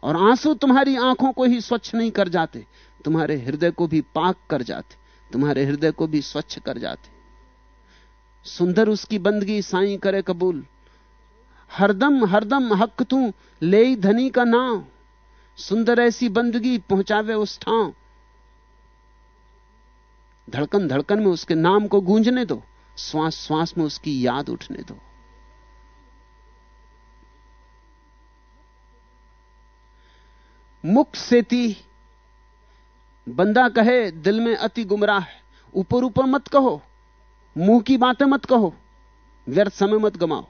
और आँसू तुम्हारी आँखों को ही स्वच्छ नहीं कर जाते, तुम्हारे हृदय को भी पाक कर जाते, तुम्हारे हृदय को भी स्वच्छ कर जाते। सुंदर उसकी बंदगी, साई करे कबूल। हरदम हरदम हक तू, ले धनी का नाम। सुंदर ऐसी बंदगी पहुंचावे उस ठाव धड़कन धड़कन में उसके नाम को गूंजने दो, श्वास श्वास में उसकी याद उठने दो। मुख से ती बंदा कहे, दिल में अति गुमराह ऊपर ऊपर मत कहो। मुँह की बातें मत कहो, व्यर्थ समय मत गमाओ।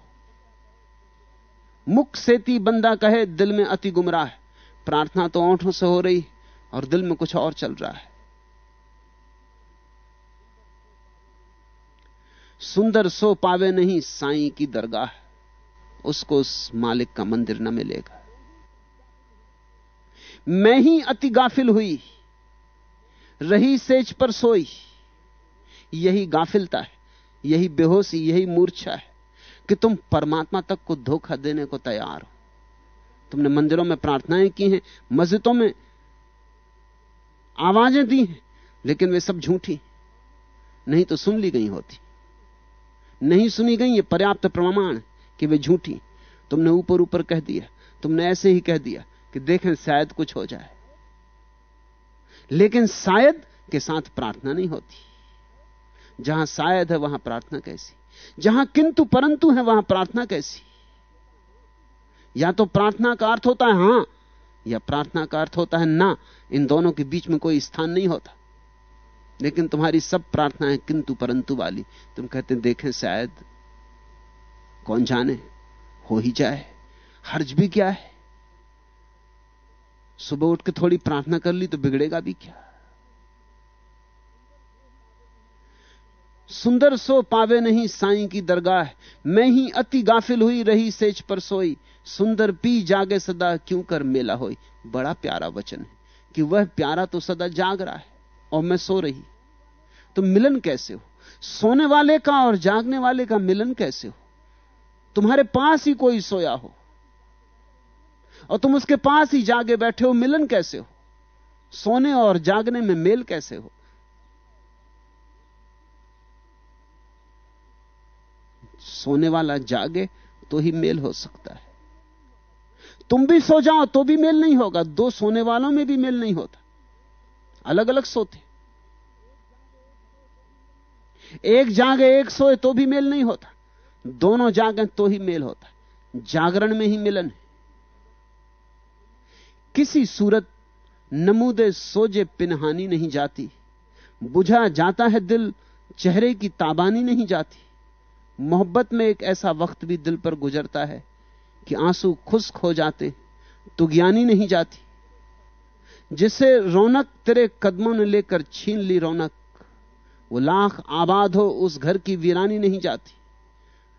मुख सेती बंदा कहे, दिल में अति गुमराह है। प्रार्थना तो ओंठों से हो रही, और दिल में कुछ और चल रहा है। सुंदर सो पावे नहीं, साई की दरगाह उसको उस मालिक का मंदिर न मिलेगा। मैं ही अति गाफिल हुई, रही सेज पर सोई। यही गाफिलता है, यही बेहोशी, यही मूर्छा है कि तुम परमात्मा तक को धोखा देने को तैयार हो। तुमने मंदिरों में प्रार्थनाएँ की हैं, मस्जिदों में आवाज़ें दी हैं, लेकिन वे सब झूठी नहीं तो सुन ली गई होती। नहीं सुनी गई ये पर्याप्त प्रमाण कि वे झूठी तुमने ऊपर ऊपर कह दिया, तुमने ऐसे ही कह दिया कि देखें शायद कुछ हो जाए। लेकिन शायद के साथ प्रार्थना नहीं होती। जहाँ शायद है वहाँ प्रार्थना कैसी? जहाँ किंतु परंतु है वहाँ प्रार्थना कैसी? या तो प्रार्थना का अर्थ होता है हाँ, या प्रार्थना का अर्थ होता है ना, इन दोनों के बीच में कोई स्थान नहीं होता। लेकिन तुम्हारी सब प्रार्थनाएँ किंतु परंतु वाली। तुम कहते देखें, शायद कौन जाने? हो ही जाए। हर्ज भी क्या है? सुबह उठ के थोड़ी प्रार्थना कर ली तो बिगड़ेगा भी क्या? सुंदर सो पावे नहीं साई की दरगाह। मैं ही अति गाफिल हुई, रही सेज पर सोई। सुंदर पी जागे सदा, क्यों कर मेला होई? बड़ा प्यारा वचन है कि वह प्यारा तो सदा जाग रहा है और मैं सो रही। तो मिलन कैसे हो? सोने वाले का और जागने वाले का मिलन कैसे हो? तुम्हारे पास ही कोई सोया हो और तुम उसके पास ही जागे बैठे हो, मिलन कैसे हो? सोने और जागने में मेल कैसे हो? सोने वाला जागे तो ही मेल हो सकता है। तुम भी सो जाओ तो भी मेल नहीं होगा, दो सोने वालों में भी मेल नहीं होता। अलग अलग सोते। एक जागे, एक सोए तो भी मेल नहीं होता। दोनों जागे तो ही मेल होता। जागरण में ही मिलन है। किसी सूरत नमूदे सोजे पिनहानी नहीं जाती। बुझा जाता है दिल, चेहरे की ताबानी नहीं जाती। मोहब्बत में एक ऐसा वक्त भी दिल पर गुजरता है कि आँसू खुश्क हो जाते तुज्ञानी नहीं जाती। जिसे रौनक तेरे कदमों ने लेकर छीन ली रौनक, वो लाख आबाद हो उस घर की वीरानी नहीं जाती।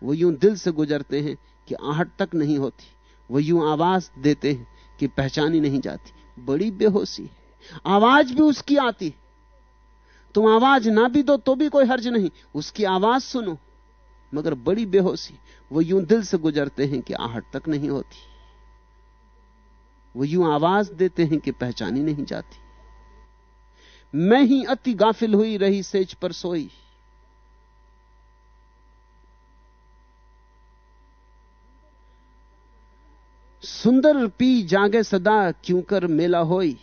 वो यूँ दिल से गुजरते हैं कि आहट तक नहीं होती। वो यूँ आवाज़ देते हैं कि पहचानी नहीं जाती। बड़ी बेहोशी है। आवाज़ भी उसकी आती तुम आवाज़ ना भी दो तो भी कोई हर्ज नहीं। उसकी आवाज़ सुनो। मगर बड़ी बेहोशी। वो यूँ दिल से गुजरते हैं कि आहट तक नहीं होती। वो यूँ आवाज़ देते हैं कि पहचानी नहीं जाती। मैं ही अति गाफिल हुई, रही सेज पर सोई। सुंदर पी जागे सदा, क्यों कर मेला होई।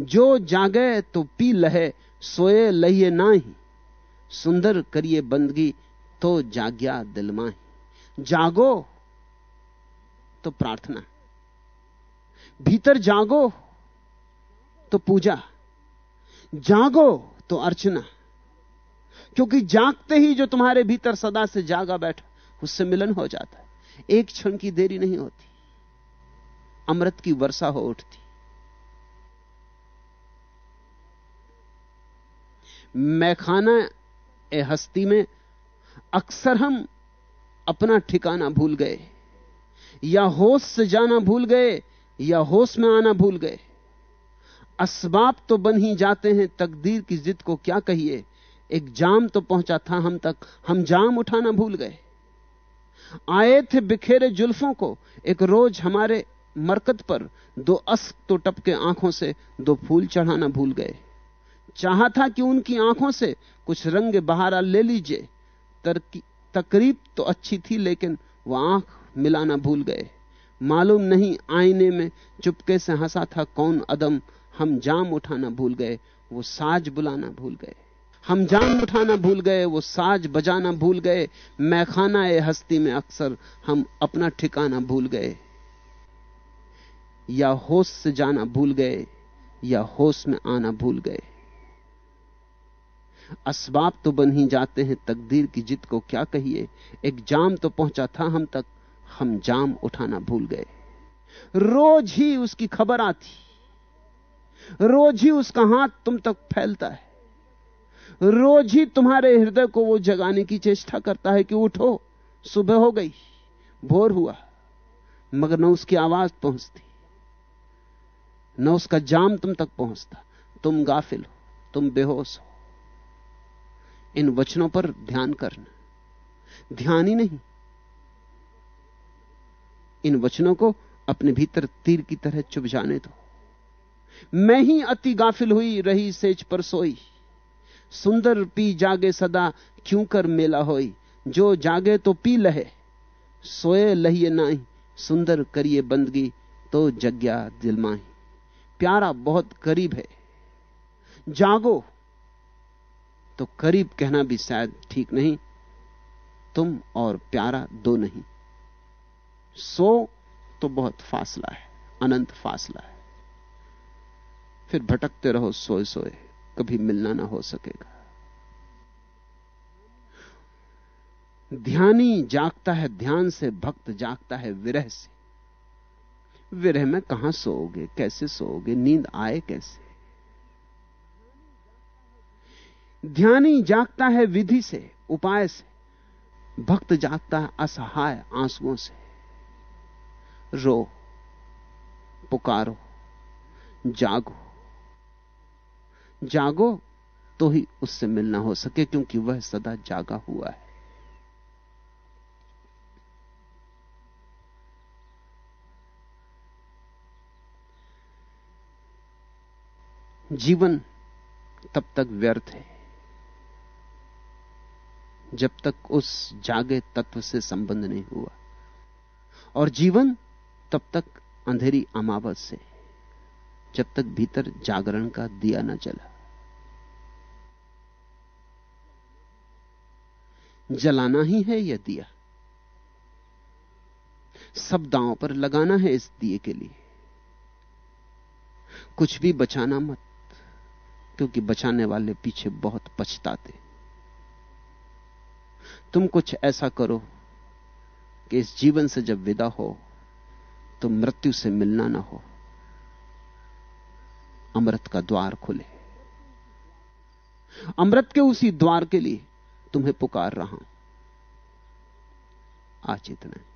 जो जागे तो पी लहे, सोए लहिए नाही। सुंदर करिए बंदगी तो जाग्या दिल माही जागो तो प्रार्थना भीतर जागो तो पूजा जागो तो अर्चना क्योंकि जागते ही जो तुम्हारे भीतर सदा से जागा बैठा, उससे मिलन हो जाता है। एक क्षण की देरी नहीं होती। अमृत की वर्षा हो उठती। मैखाना ए हस्ती में अक्सर हम अपना ठिकाना भूल गए, या होश से जाना भूल गए, या होश में आना भूल गए। असबाब तो बन ही जाते हैं, तकदीर की जिद को क्या कहिए। एक जाम तो पहुँचा था हम तक, हम जाम उठाना भूल गए। आए थे बिखेरे जुल्फों को, एक रोज हमारे मरकत पर दो अस्क तो टपके आँखों से, दो फूल चढ़ाना भूल गए। चाहा था कि उनकी आँखों से कुछ रंग बहारा ले लीजिए तकरीब तो अच्छी थी, लेकिन वह आँख मिलाना भूल गए। मालूम नहीं आईने में चुपके से हंसा था कौन अदम। हम जाम उठाना भूल गए, वो साज बुलाना भूल गए। हम जाम उठाना भूल गए, वो साज बजाना भूल गए। मैखाना ए हस्ती में अक्सर हम अपना ठिकाना भूल गए। या होश से जाना भूल गए, या होश में आना भूल गए। असबाब तो बन ही जाते हैं, तकदीर की जिद को क्या कहिए? एक जाम तो पहुँचा था हम तक, हम जाम उठाना भूल गए। रोज ही उसकी खबर आती, रोज ही उसका हाथ तुम तक फैलता है, रोज ही तुम्हारे हृदय को वो जगाने की चेष्टा करता है कि उठो, सुबह हो गई, भोर हुआ, मगर न उसकी आवाज़ पहुँचती, न उसका जाम तुम तक पहुँचता, तुम गाफिल हो, तुम बेहोश हो। इन वचनों पर ध्यान करना। ध्यान ही नहीं। इन वचनों को अपने भीतर तीर की तरह चुभ जाने दो। मैं ही अति गाफिल हुई, रही सेज पर सोई। सुंदर पी जागे सदा, क्यों कर मेला होई? जो जागे तो पी लहे, सोए लहिए नाही। सुंदर करिए बंदगी तो जग्या दिलमाही प्यारा बहुत करीब है। जागो तो करीब कहना भी शायद ठीक नहीं। तुम और प्यारा दो नहीं। सो तो बहुत फासला है, अनंत फासला है। फिर भटकते रहो, सोए सोए, कभी मिलना ना हो सकेगा। ध्यानी जागता है, ध्यान से भक्त जागता है विरह से। विरह में कहाँ सोओगे, कैसे सोओगे, नींद आए कैसे? ध्यानी जागता है विधि से, उपाय से, भक्त जागता है असहाय आंसुओं से। रो, पुकारो, जागो। जागो तो ही उससे मिलना हो सके, क्योंकि वह सदा जागा हुआ है। जीवन तब तक व्यर्थ है। जब तक उस जागे तत्व से संबंध नहीं हुआ। और जीवन तब तक अंधेरी अमावस से, जब तक भीतर जागरण का दिया न चला। जलाना ही है यह दिया। सब दांव पर लगाना है इस दिए के लिए। कुछ भी बचाना मत, क्योंकि बचाने वाले पीछे बहुत पछताते। तुम कुछ ऐसा करो कि इस जीवन से जब विदा हो तो मृत्यु से मिलना ना हो। अमृत का द्वार खुले। अमृत के उसी द्वार के लिए तुम्हें पुकार रहा हूँ। आज इतना।